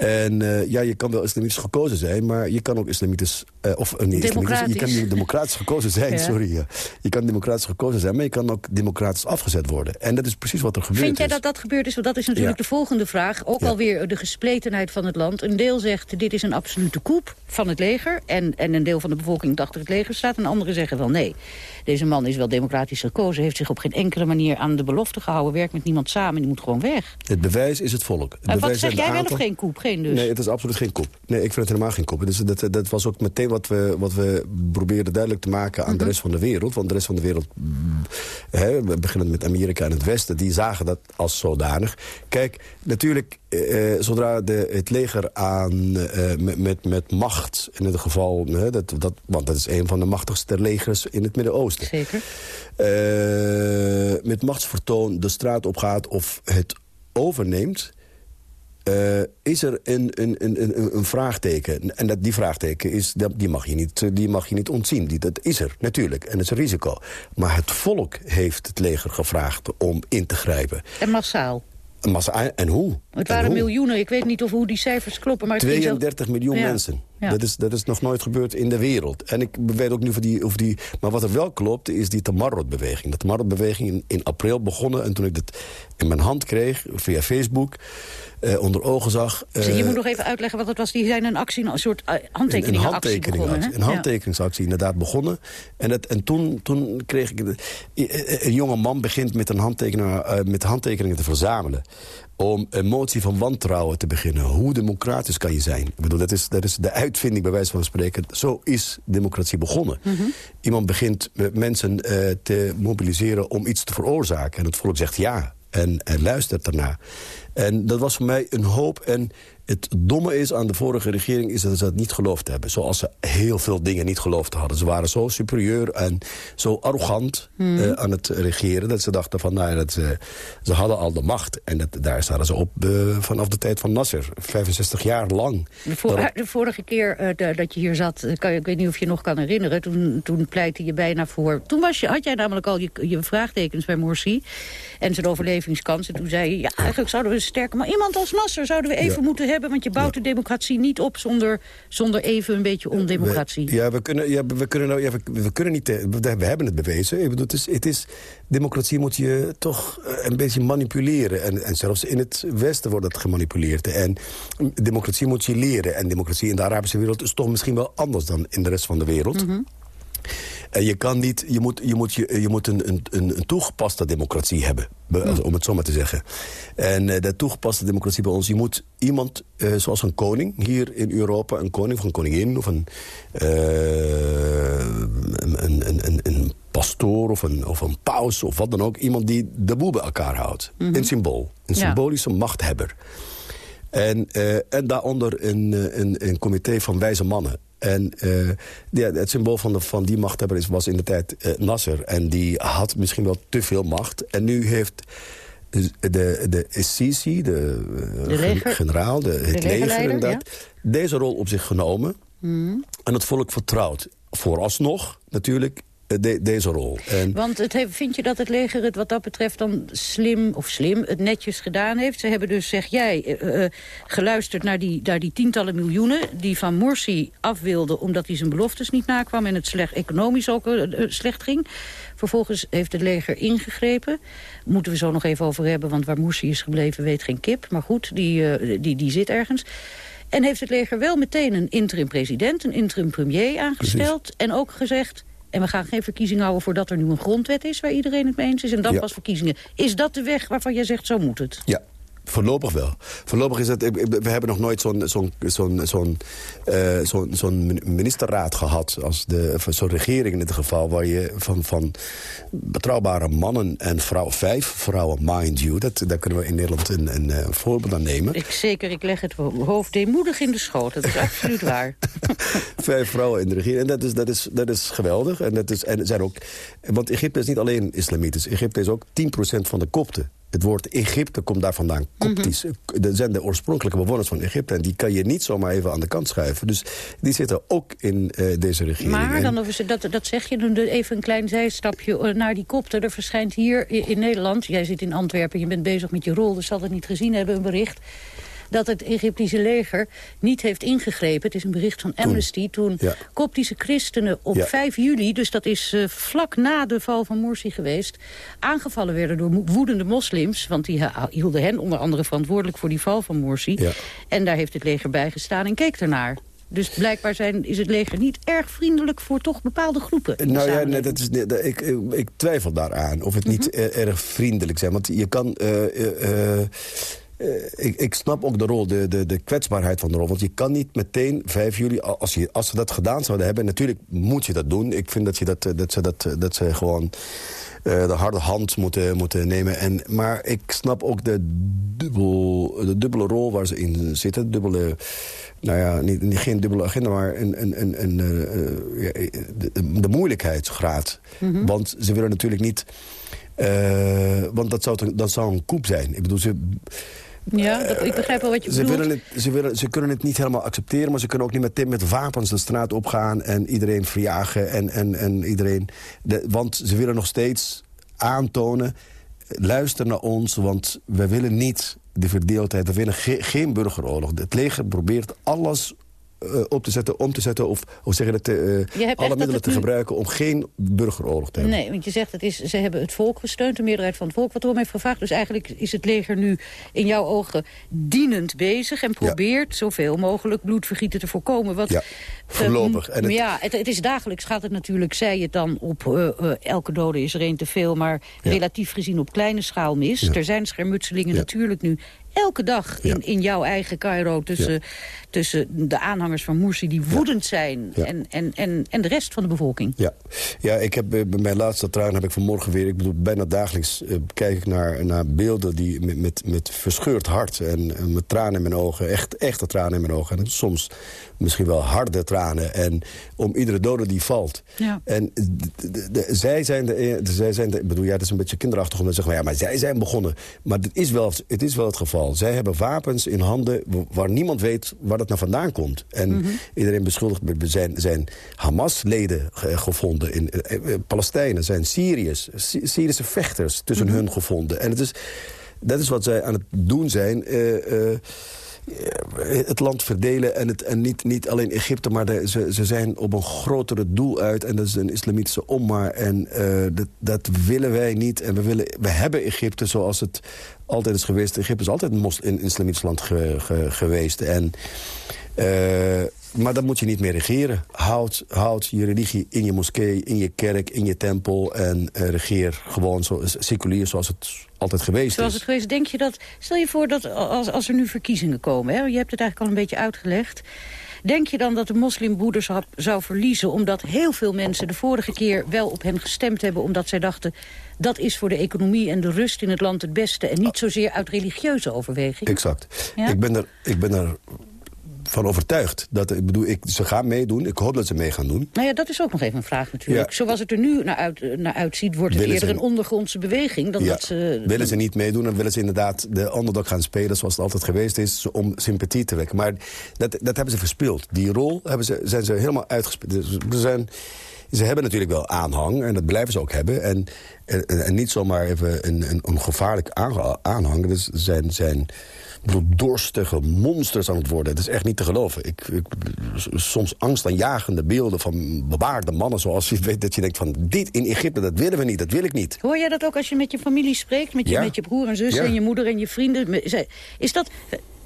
En eh, ja, je kan wel islamitisch gekozen zijn, maar je kan ook islamitisch... eh, of eh, niet islamitisch, je kan Democratisch. gekozen zijn, Ja. sorry. Je kan democratisch gekozen zijn, maar je kan ook democratisch afgezet worden. En dat is precies wat er gebeurt. Vind jij dat dat gebeurd is? Want dat is natuurlijk Ja. de volgende vraag. Ook alweer de gespletenheid van het land. Een deel zegt, dit is een absolute koep van het leger. En, en een deel van de bevolking dat achter het leger staat. En anderen zeggen wel nee. Deze man is wel democratisch gekozen. Heeft zich op geen enkele manier aan de belofte gehouden. Werkt met niemand samen. Die moet gewoon weg. Het bewijs is het volk. Het En wat zeg jij wel of geen koep? Geen geen dus? Nee, het is absoluut geen kop. Nee, ik vind het helemaal geen kop. Dus dat, dat was ook meteen wat we, wat we probeerden duidelijk te maken aan de Mhm. rest van de wereld. Want de rest van de wereld, mm, hè, we beginnen met Amerika en het Westen... die zagen dat als zodanig. Kijk, natuurlijk, eh, eh, zodra de, het leger aan, eh, met, met, met macht... in het geval, hè, dat, dat, want dat is een van de machtigste legers in het Midden-Oosten... Zeker. eh, met machtsvertoon de straat op gaat of het overneemt... eh, is er een, een, een, een, een vraagteken. En dat, die vraagteken is, dat- die, mag je niet, die mag je niet ontzien. Die, dat is er, natuurlijk. En dat is een risico. Maar het volk heeft het leger gevraagd om in te grijpen. En massaal. Massa, en hoe? Het En waren miljoenen. Ik weet niet of hoe die cijfers kloppen. Maar het ging zo- 32 miljoen Ja. mensen. Ja. Dat, is, dat is nog nooit gebeurd in de wereld. En ik weet ook niet of die... Of die maar wat er wel klopt, is die Tamarot-beweging. De Tamarot-beweging in, in april begonnen. En toen ik dat in mijn hand kreeg, via Facebook... eh, onder ogen zag... Dus je eh, moet nog even uitleggen wat het was. Die zijn een actie, een soort eh, een, een begonnen. een handtekeningsactie inderdaad begonnen. En, dat, en toen, toen kreeg ik... de- Een jonge man begint met, een handtekening, met handtekeningen te verzamelen om een motie van wantrouwen te beginnen. Hoe democratisch kan je zijn? Ik bedoel, dat is, dat is de uitvinding bij wijze van spreken. Zo is democratie begonnen. Mhm. Iemand begint met mensen eh, te mobiliseren om iets te veroorzaken. En het volk zegt ja en, en luistert daarna. En dat was voor mij een hoop. En het domme is aan de vorige regering is dat ze dat niet geloofd hebben. Zoals ze heel veel dingen niet geloofd hadden. Ze waren zo superieur en zo arrogant Hmm. eh, aan het regeren... dat ze dachten van, nou ja, dat ze, ze hadden al de macht. En dat, daar zaten ze op eh, vanaf de tijd van Nasser. 65 jaar lang. De, de vorige keer eh, da- dat je hier zat, kan ik weet niet of je nog kan herinneren... toen, toen pleitte je bijna voor... Toen was je, had jij namelijk al je, je vraagtekens bij Morsi en zijn overlevingskans. En toen zei je, ja, eigenlijk zouden we sterker... maar iemand als Nasser zouden we even Ja. moeten hebben... want je bouwt de democratie niet op zonder, zonder even een beetje ondemocratie. We, ja, we kunnen, ja, we kunnen, nou, ja, we, we kunnen niet... eh, We, we hebben het bewezen. Ik bedoel, het is, het is, democratie moet je toch eh, een beetje manipuleren. En, en zelfs in het Westen wordt het gemanipuleerd. En democratie moet je leren. En democratie in de Arabische wereld is toch misschien wel anders dan in de rest van de wereld. Mhm. En je kan niet, je moet, je moet, je, je moet een, een, een toegepaste democratie hebben. be- als- Om het zo maar te zeggen. En eh, de toegepaste democratie bij ons, je moet iemand eh, zoals een koning hier in Europa, een koning of een koningin of een, eh, een, een, een, een, pastoor of een, of een paus of wat dan ook. Iemand die de boel bij elkaar houdt. Mhm. Een symbool. Een Ja. symbolische machthebber. En, en daaronder een, een, een comité van wijze mannen. En eh, ja, het symbool van, de, van die machthebber is, was in de tijd eh, Nasser. En die had misschien wel te veel macht. En nu heeft de, de, de Sisi, de, eh, De leger- gen- generaal, de, het leger inderdaad... deze rol op zich genomen. Mhm. En het volk vertrouwt. Vooralsnog natuurlijk de- deze rol. En, Want het heeft, vind je dat het leger het wat dat betreft dan slim, of slim, het netjes gedaan heeft? Ze hebben dus, zeg jij, eh, eh, geluisterd naar die, naar die tientallen miljoenen... die van Morsi af wilden omdat hij zijn beloftes niet nakwam... en het slecht, economisch ook eh, eh, slecht ging. Vervolgens heeft het leger ingegrepen. Moeten we zo nog even over hebben, want waar Morsi is gebleven weet geen kip. Maar goed, die, eh, die, die zit ergens. En heeft het leger wel meteen een interim-president, een interim-premier aangesteld... en ook gezegd... En we gaan geen verkiezingen houden voordat er nu een grondwet is... waar iedereen het mee eens is. En dan Ja. pas verkiezingen. Is dat de weg waarvan jij zegt, zo moet het? Ja, voorlopig wel. Voorlopig is het... We hebben nog nooit zo'n zo'n zo'n zo'n min- ministerraad gehad... als zo'n regering in dit geval... waar je van, van betrouwbare mannen en vrouwen... vijf vrouwen, mind you... Dat, daar kunnen we in Nederland een, een, eh, voorbeeld aan nemen. Ik zeker, ik leg het hoofd deemoedig in de schoot. Dat is absoluut waar. Vijf vrouwen in de regering. En dat is, dat is, dat is geweldig. En, dat is, en zijn ook, want Egypte is niet alleen islamitisch. Egypte is ook 10% van de kopten. Het woord Egypte komt daar vandaan. Koptisch. Dat zijn de oorspronkelijke bewoners van Egypte. En die kan je niet zomaar even aan de kant schuiven. Dus die zitten ook in eh, deze regering. Maar dan, over ze- dat, dat zeg je, dan doe even een klein zijstapje eh, naar die kopte. Er verschijnt hier in Nederland, jij zit in Antwerpen, je bent bezig met je rol... dus zal het niet gezien hebben, een bericht dat het Egyptische leger niet heeft ingegrepen. Het is een bericht van Amnesty. Toen ja. koptische christenen op Ja. 5 juli, dus dat is eh, vlak na de val van Morsi geweest... aangevallen werden door woedende moslims. Want die ha- hielden hen onder andere verantwoordelijk voor die val van Morsi. Ja. En daar heeft het leger bij gestaan en keek ernaar. Dus blijkbaar zijn, is het leger niet erg vriendelijk voor toch bepaalde groepen. Nou ja, nee, samenleving. dat is, nee, ik, ik, ik twijfel daaraan of het niet Mhm. eh, erg vriendelijk zijn. Want je kan... eh, eh, eh, ik, ik snap ook de rol, de, de, de kwetsbaarheid van de rol. Want je kan niet meteen 5 juli, als, je, als ze dat gedaan zouden hebben... natuurlijk moet je dat doen. Ik vind dat, je dat, dat, ze, dat, dat ze gewoon uh, de harde hand moeten, moeten nemen. En, maar ik snap ook de, dubbel, de dubbele rol waar ze in zitten. Dubbele, nou ja, niet, niet geen dubbele agenda, maar een, een, een, uh, de, de, moeilijkheidsgraad. Mm -hmm. Want ze willen natuurlijk niet... Uh, want dat zou, dat zou een koep zijn. Ik bedoel, ze... Ja, dat, ik begrijp wel wat je ze bedoelt. Willen het, ze, willen, ze kunnen het niet helemaal accepteren... maar ze kunnen ook niet meteen met wapens de straat opgaan... en iedereen verjagen en, en, en iedereen... De, want ze willen nog steeds aantonen... luister naar ons, want we willen niet de verdeeldheid. We willen ge geen burgeroorlog. Het leger probeert alles uh, op te zetten, om te zetten... of hoe zeg je dat, uh, alle middelen te nu... gebruiken om geen burgeroorlog te hebben. Nee, want je zegt, het is, ze hebben het volk gesteund, de meerderheid van het volk... wat erom heeft gevraagd. Dus eigenlijk is het leger nu in jouw ogen dienend bezig... en probeert ja. zoveel mogelijk bloedvergieten te voorkomen. Wat, ja, voorlopig. Uh, en het... Ja, het, het, is dagelijks gaat het natuurlijk, zei het dan... op uh, elke dode is er één te veel, maar ja. relatief gezien op kleine schaal mis. Ja. Er zijn schermutselingen natuurlijk nu elke dag in, in jouw eigen Cairo... Tussen, tussen de aanhangers van Morsi die woedend zijn... En, en, en, en de rest van de bevolking. Ja, ja ik heb bij mijn laatste traan heb ik vanmorgen weer... ik bedoel, bijna dagelijks uh, kijk ik naar, naar beelden die met, met, met verscheurd hart... En, en met tranen in mijn ogen, echt echte tranen in mijn ogen... en soms misschien wel harde tranen. En om iedere dode die valt. Ja. En zij zijn de, zij zijn de... Ik bedoel, ja, het is een beetje kinderachtig om te zeggen... Maar ja, maar zij zijn begonnen. Maar het is wel het, is wel het geval. Zij hebben wapens in handen waar niemand weet waar dat naar vandaan komt. En mm -hmm. iedereen beschuldigt... Zijn, zijn Hamas-leden gevonden in uh, Palestijnen. zijn Syriërs, Syrische vechters tussen mm -hmm. hun gevonden. En het is, dat is wat zij aan het doen zijn... Uh, het land verdelen en, het, en niet, niet alleen Egypte... maar ze, ze zijn op een grotere doel uit en dat is een islamitische omma. En uh, dat, dat willen wij niet. En we, willen, we hebben Egypte zoals het altijd is geweest. Egypte is altijd een, een islamitisch land ge, ge, geweest. En... Uh, maar dan moet je niet meer regeren. Houd, houd je religie in je moskee, in je kerk, in je tempel... en uh, regeer gewoon zo, seculier zoals het altijd geweest zoals het geweest. Denk je dat, stel je voor dat als, als er nu verkiezingen komen... Hè, je hebt het eigenlijk al een beetje uitgelegd... Denk je dan dat de moslimbroederschap zou verliezen... omdat heel veel mensen de vorige keer wel op hen gestemd hebben... omdat zij dachten, dat is voor de economie en de rust in het land het beste... en niet zozeer uit religieuze overweging? Exact. Ja? Ik, ben er, ik ben er van overtuigd. Dat, ik bedoel, ik, ze gaan meedoen. Ik hoop dat ze mee gaan doen. Nou ja, dat is ook nog even een vraag natuurlijk. Ja. Zoals het er nu naar, uit, naar uitziet, wordt het willen eerder ze, een ondergrondse beweging. Dan ja. dat ze, willen ze niet meedoen, dan willen ze inderdaad de underdog gaan spelen... zoals het altijd geweest is, om sympathie te wekken. Maar dat, dat hebben ze verspeeld. Die rol hebben ze, zijn ze helemaal uitgespeeld. Dus ze zijn... Ze hebben natuurlijk wel aanhang, en dat blijven ze ook hebben. En, en, en niet zomaar even een, een, een gevaarlijk aanhang. Dus zijn, zijn bloeddorstige monsters aan het worden. Het is echt niet te geloven. Ik, ik, soms angstaanjagende beelden van bewaarde mannen... zoals je weet dat je denkt van dit in Egypte, dat willen we niet, dat wil ik niet. Hoor jij dat ook als je met je familie spreekt? Met je, ja. met je broer en zus ja. en je moeder en je vrienden? Is dat...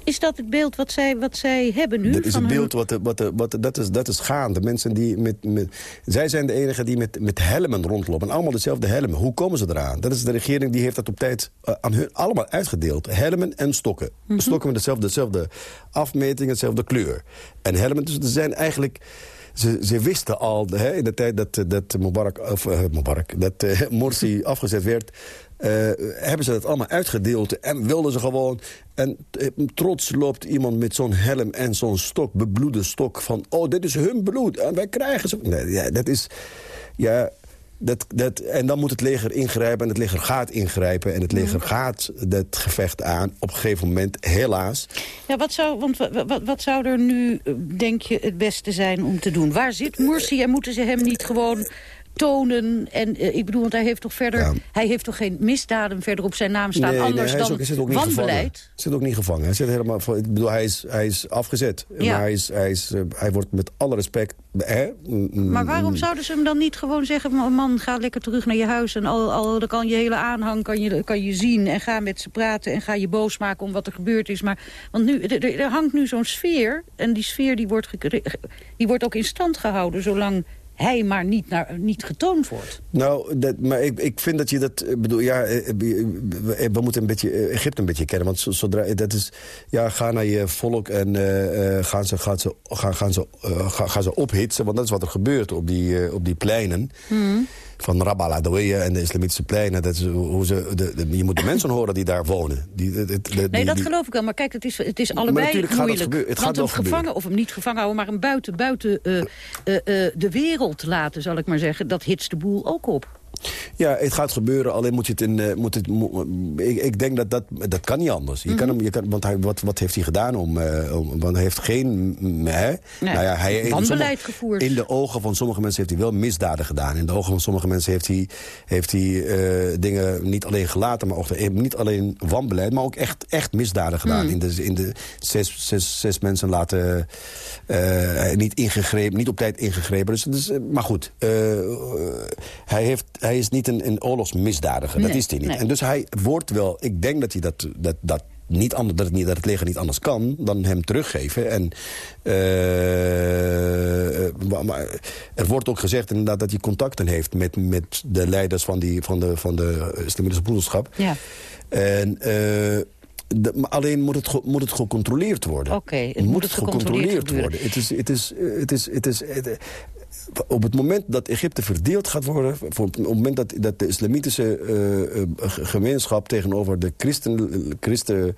Is dat het beeld wat zij, wat zij hebben nu? Dat is het beeld wat, wat, wat, dat, is, dat is gaande. Mensen die met, met, zij zijn de enigen die met, met helmen rondlopen. Allemaal dezelfde helmen. Hoe komen ze eraan? Dat is de regering die heeft dat op tijd uh, aan hun allemaal uitgedeeld. Helmen en stokken. Mm -hmm. Stokken met dezelfde, dezelfde afmeting, dezelfde kleur. En helmen, dus er zijn eigenlijk... Ze, ze, wisten al hè, in de tijd dat, dat Mubarak, of, uh, Mubarak, dat uh, Morsi afgezet werd... Uh, hebben ze dat allemaal uitgedeeld en wilden ze gewoon... En trots loopt iemand met zo'n helm en zo'n stok, bebloede stok... van, oh, dit is hun bloed en wij krijgen ze... Nee, ja, dat is... Ja, dat, dat, en dan moet het leger ingrijpen en het leger gaat ingrijpen... en het leger gaat dat gevecht aan op een gegeven moment, helaas. Ja, wat zou, want wat, wat zou er nu, denk je, het beste zijn om te doen? Waar zit Morsi en moeten ze hem niet gewoon tonen. En uh, ik bedoel, want hij heeft toch verder... Ja. Hij heeft toch geen misdaden verder op zijn naam staan... Nee, anders nee, hij dan zit ook niet wanbeleid? Hij zit ook niet gevangen. Hij zit helemaal... Ik bedoel, hij is, hij is afgezet. Ja. Maar hij, is, hij, is, uh, hij wordt met alle respect... Hè? Maar waarom zouden ze hem dan niet gewoon zeggen... man, ga lekker terug naar je huis... en al, al dan kan je hele aanhang kan je, kan je zien... en ga met ze praten en ga je boos maken om wat er gebeurd is. Maar, want nu, er, er hangt nu zo'n sfeer... en die sfeer die wordt, die wordt ook in stand gehouden... zolang hij maar niet, naar, niet getoond wordt. Nou, dat, maar ik, ik vind dat je dat... ik bedoel, ja, eh, eh, we, we moeten een beetje, eh, Egypte een beetje kennen. Want zodra, dat is... Ja, ga naar je volk en uh, gaan, ze, gaan, ze, gaan, gaan, ze, uh, gaan, gaan ze ophitsen. Want dat is wat er gebeurt op die, uh, op die pleinen. Hmm. Van Adawiya en de islamitische pleinen. Dat is hoe ze, de, de, je moet de mensen horen die daar wonen. Die, de, nee, dat die, geloof ik wel. Maar kijk, het is, het is allebei gaat moeilijk. gebeuren. Het gaat wel gevangen, of hem niet gevangen houden... maar hem buiten, buiten uh, uh, uh, de wereld laten, zal ik maar zeggen... dat hitst de boel ook op. Ja, het gaat gebeuren, alleen moet je het in... Uh, moet het, mo ik, ik, denk dat dat, dat kan niet anders. Je mm -hmm. kan hem, je kan, want hij, wat, wat heeft hij gedaan om... Uh, om want hij heeft geen... Hè? Nee, nou ja, hij, sommige, gevoerd. in de ogen van sommige mensen heeft hij wel misdaden gedaan. In de ogen van sommige mensen heeft hij, heeft hij uh, dingen niet alleen gelaten... maar ook niet alleen wanbeleid, maar ook echt, echt misdaden gedaan. Mm. In de, in de zes, zes, zes mensen laten... niet ingegrepen, niet op tijd ingegrepen. Dus, dus maar goed, hij heeft hij is niet een, een oorlogsmisdadiger. Nee, dat is hij niet. nee. En dus hij wordt wel... Ik denk dat hij dat, dat, dat niet anders, dat, het niet, dat het leger niet anders kan dan hem teruggeven. En uh, maar er wordt ook gezegd inderdaad dat hij contacten heeft met, met de leiders van, die, van de, van de islamitische broederschap. Ja. En... Uh, de, maar alleen moet het, moet het gecontroleerd worden. Oké, okay, het moet, moet het gecontroleerd, worden. Het is, het is, het is, het is, het, op het moment dat Egypte verdeeld gaat worden... op het moment dat, dat de islamitische uh, uh, gemeenschap tegenover de christen, christen,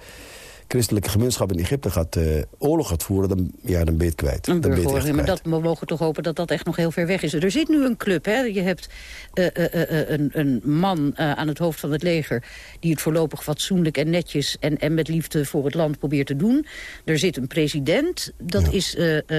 christelijke gemeenschap in Egypte gaat uh, oorlog gaat voeren... dan, ja, dan ben je het kwijt. Een dan ben je het burgeroorlog, maar dat, we mogen toch hopen dat dat echt nog heel ver weg is. Er zit nu een club, hè? Je hebt een, een, man aan het hoofd van het leger... die het voorlopig fatsoenlijk en netjes en, en met liefde voor het land probeert te doen. Er zit een president, dat ja. is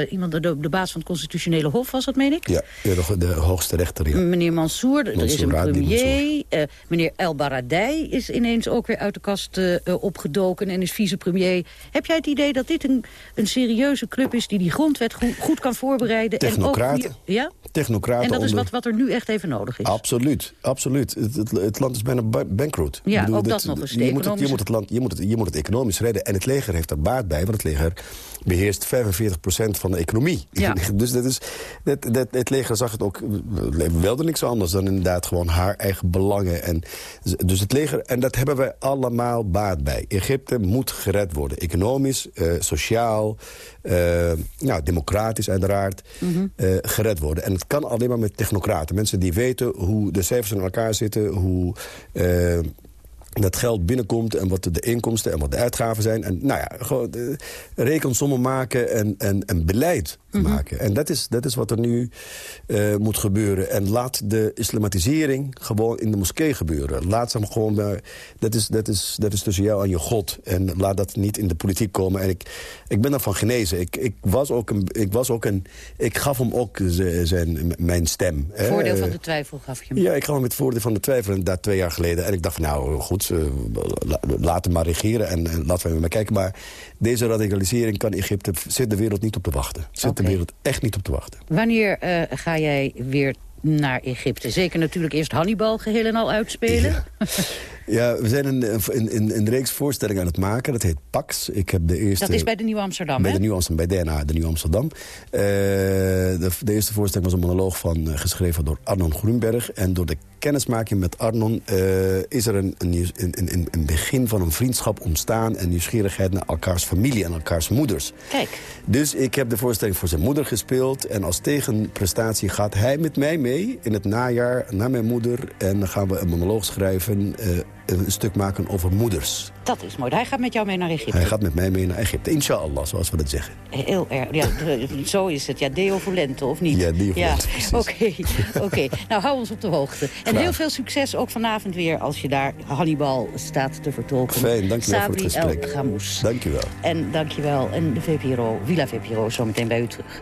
iemand, de, de baas van het constitutionele hof was dat, meen ik? Ja, de, de hoogste rechter, ja. Meneer Mansour, er is een premier. Meneer El Baradei is ineens ook weer uit de kast opgedoken en is vicepremier. Heb jij het idee dat dit een, een serieuze club is... die die grondwet goed, goed kan voorbereiden? Technocraten. En ook ja? Technocraten en dat is wat, wat er nu echt even nodig is? Absoluut, absoluut. Het, het, het land is bijna bankroet. Ja, bedoel, ook dit, dat nog eens. Je moet, het, je, moet het land, je, moet het, je moet het economisch redden. En het leger heeft er baat bij, want het leger beheerst 45% van de economie. Ja. dus dat is, dat, dat, het leger zag het ook, wilde niks anders dan inderdaad gewoon haar eigen belangen. En, dus het leger, en dat hebben wij allemaal baat bij. Egypte moet gered worden. Economisch, uh, sociaal, uh, nou, democratisch uiteraard, mm -hmm. uh, gered worden. En het kan alleen maar met technocraten. Mensen die weten hoe de cijfers in elkaar zitten, hoe dat geld binnenkomt en wat de inkomsten en wat de uitgaven zijn. En nou ja, gewoon uh, rekensommen maken en, en, en beleid mm -hmm. maken. En dat is, dat is wat er nu uh, moet gebeuren. En laat de islamatisering gewoon in de moskee gebeuren. Laat ze hem gewoon... Uh, dat, is, dat, is, dat is tussen jou en je God. En laat dat niet in de politiek komen. En ik, ik ben daarvan genezen. Ik, ik, was ook een, ik was ook een... Ik gaf hem ook zijn, mijn stem. Voordeel van de twijfel gaf je hem. Ja, ik gaf hem het voordeel van de twijfel inderdaad twee jaar geleden. En ik dacht van nou, goed, uh, laat hem maar regeren en, en laten we maar kijken. Maar deze radicalisering kan Egypte, zit de wereld niet op te wachten. Zit okay. de wereld echt niet op te wachten. Wanneer uh, ga jij weer naar Egypte? Zeker natuurlijk eerst Hannibal geheel en al uitspelen. Ja. Ja, we zijn een, een, een, een, reeks voorstellingen aan het maken. Dat heet Pax. Ik heb de eerste, dat is bij de Nieuw Amsterdam, Bij hè? de Nieuw Amsterdam, bij DNA, de Nieuw Amsterdam. Uh, de, de, eerste voorstelling was een monoloog van, uh, geschreven door Arnon Groenberg. En door de kennismaking met Arnon uh, is er een, een, een, een, begin van een vriendschap ontstaan... en nieuwsgierigheid naar elkaars familie en elkaars moeders. Kijk. Dus ik heb de voorstelling voor zijn moeder gespeeld... en als tegenprestatie gaat hij met mij mee in het najaar naar mijn moeder... en dan gaan we een monoloog schrijven een stuk maken over moeders. Dat is mooi. Hij gaat met jou mee naar Egypte. Hij gaat met mij mee naar Egypte. Inshallah, zoals we dat zeggen. Heel erg. Ja, zo is het. Ja, deo volente, of niet? Ja, deo ja. Oké. Okay. Nou, hou ons op de hoogte. En heel veel succes ook vanavond weer als je daar Hannibal staat te vertolken. Fijn, dankjewel Sabri voor het gesprek. El. Dankjewel. En dankjewel. En de VPRO, Villa VPRO, zometeen bij u terug.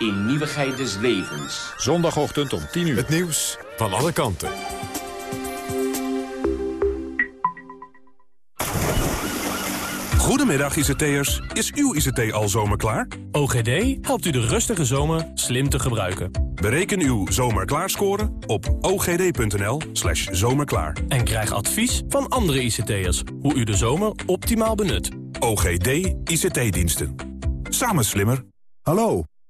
in nieuwigheid des levens. Zondagochtend om 10 uur. Het nieuws van alle kanten. Goedemiddag ICT'ers. Is uw ICT al zomerklaar? OGD helpt u de rustige zomer slim te gebruiken. Bereken uw zomerklaarscore op ogd.nl slash zomerklaar. En krijg advies van andere ICT'ers hoe u de zomer optimaal benut. OGD ICT-diensten. Samen slimmer. Hallo,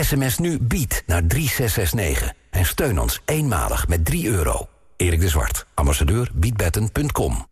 SMS nu BIED naar 3669 en steun ons eenmalig met 3 euro. Erik de Zwart, ambassadeur biedbetten.com.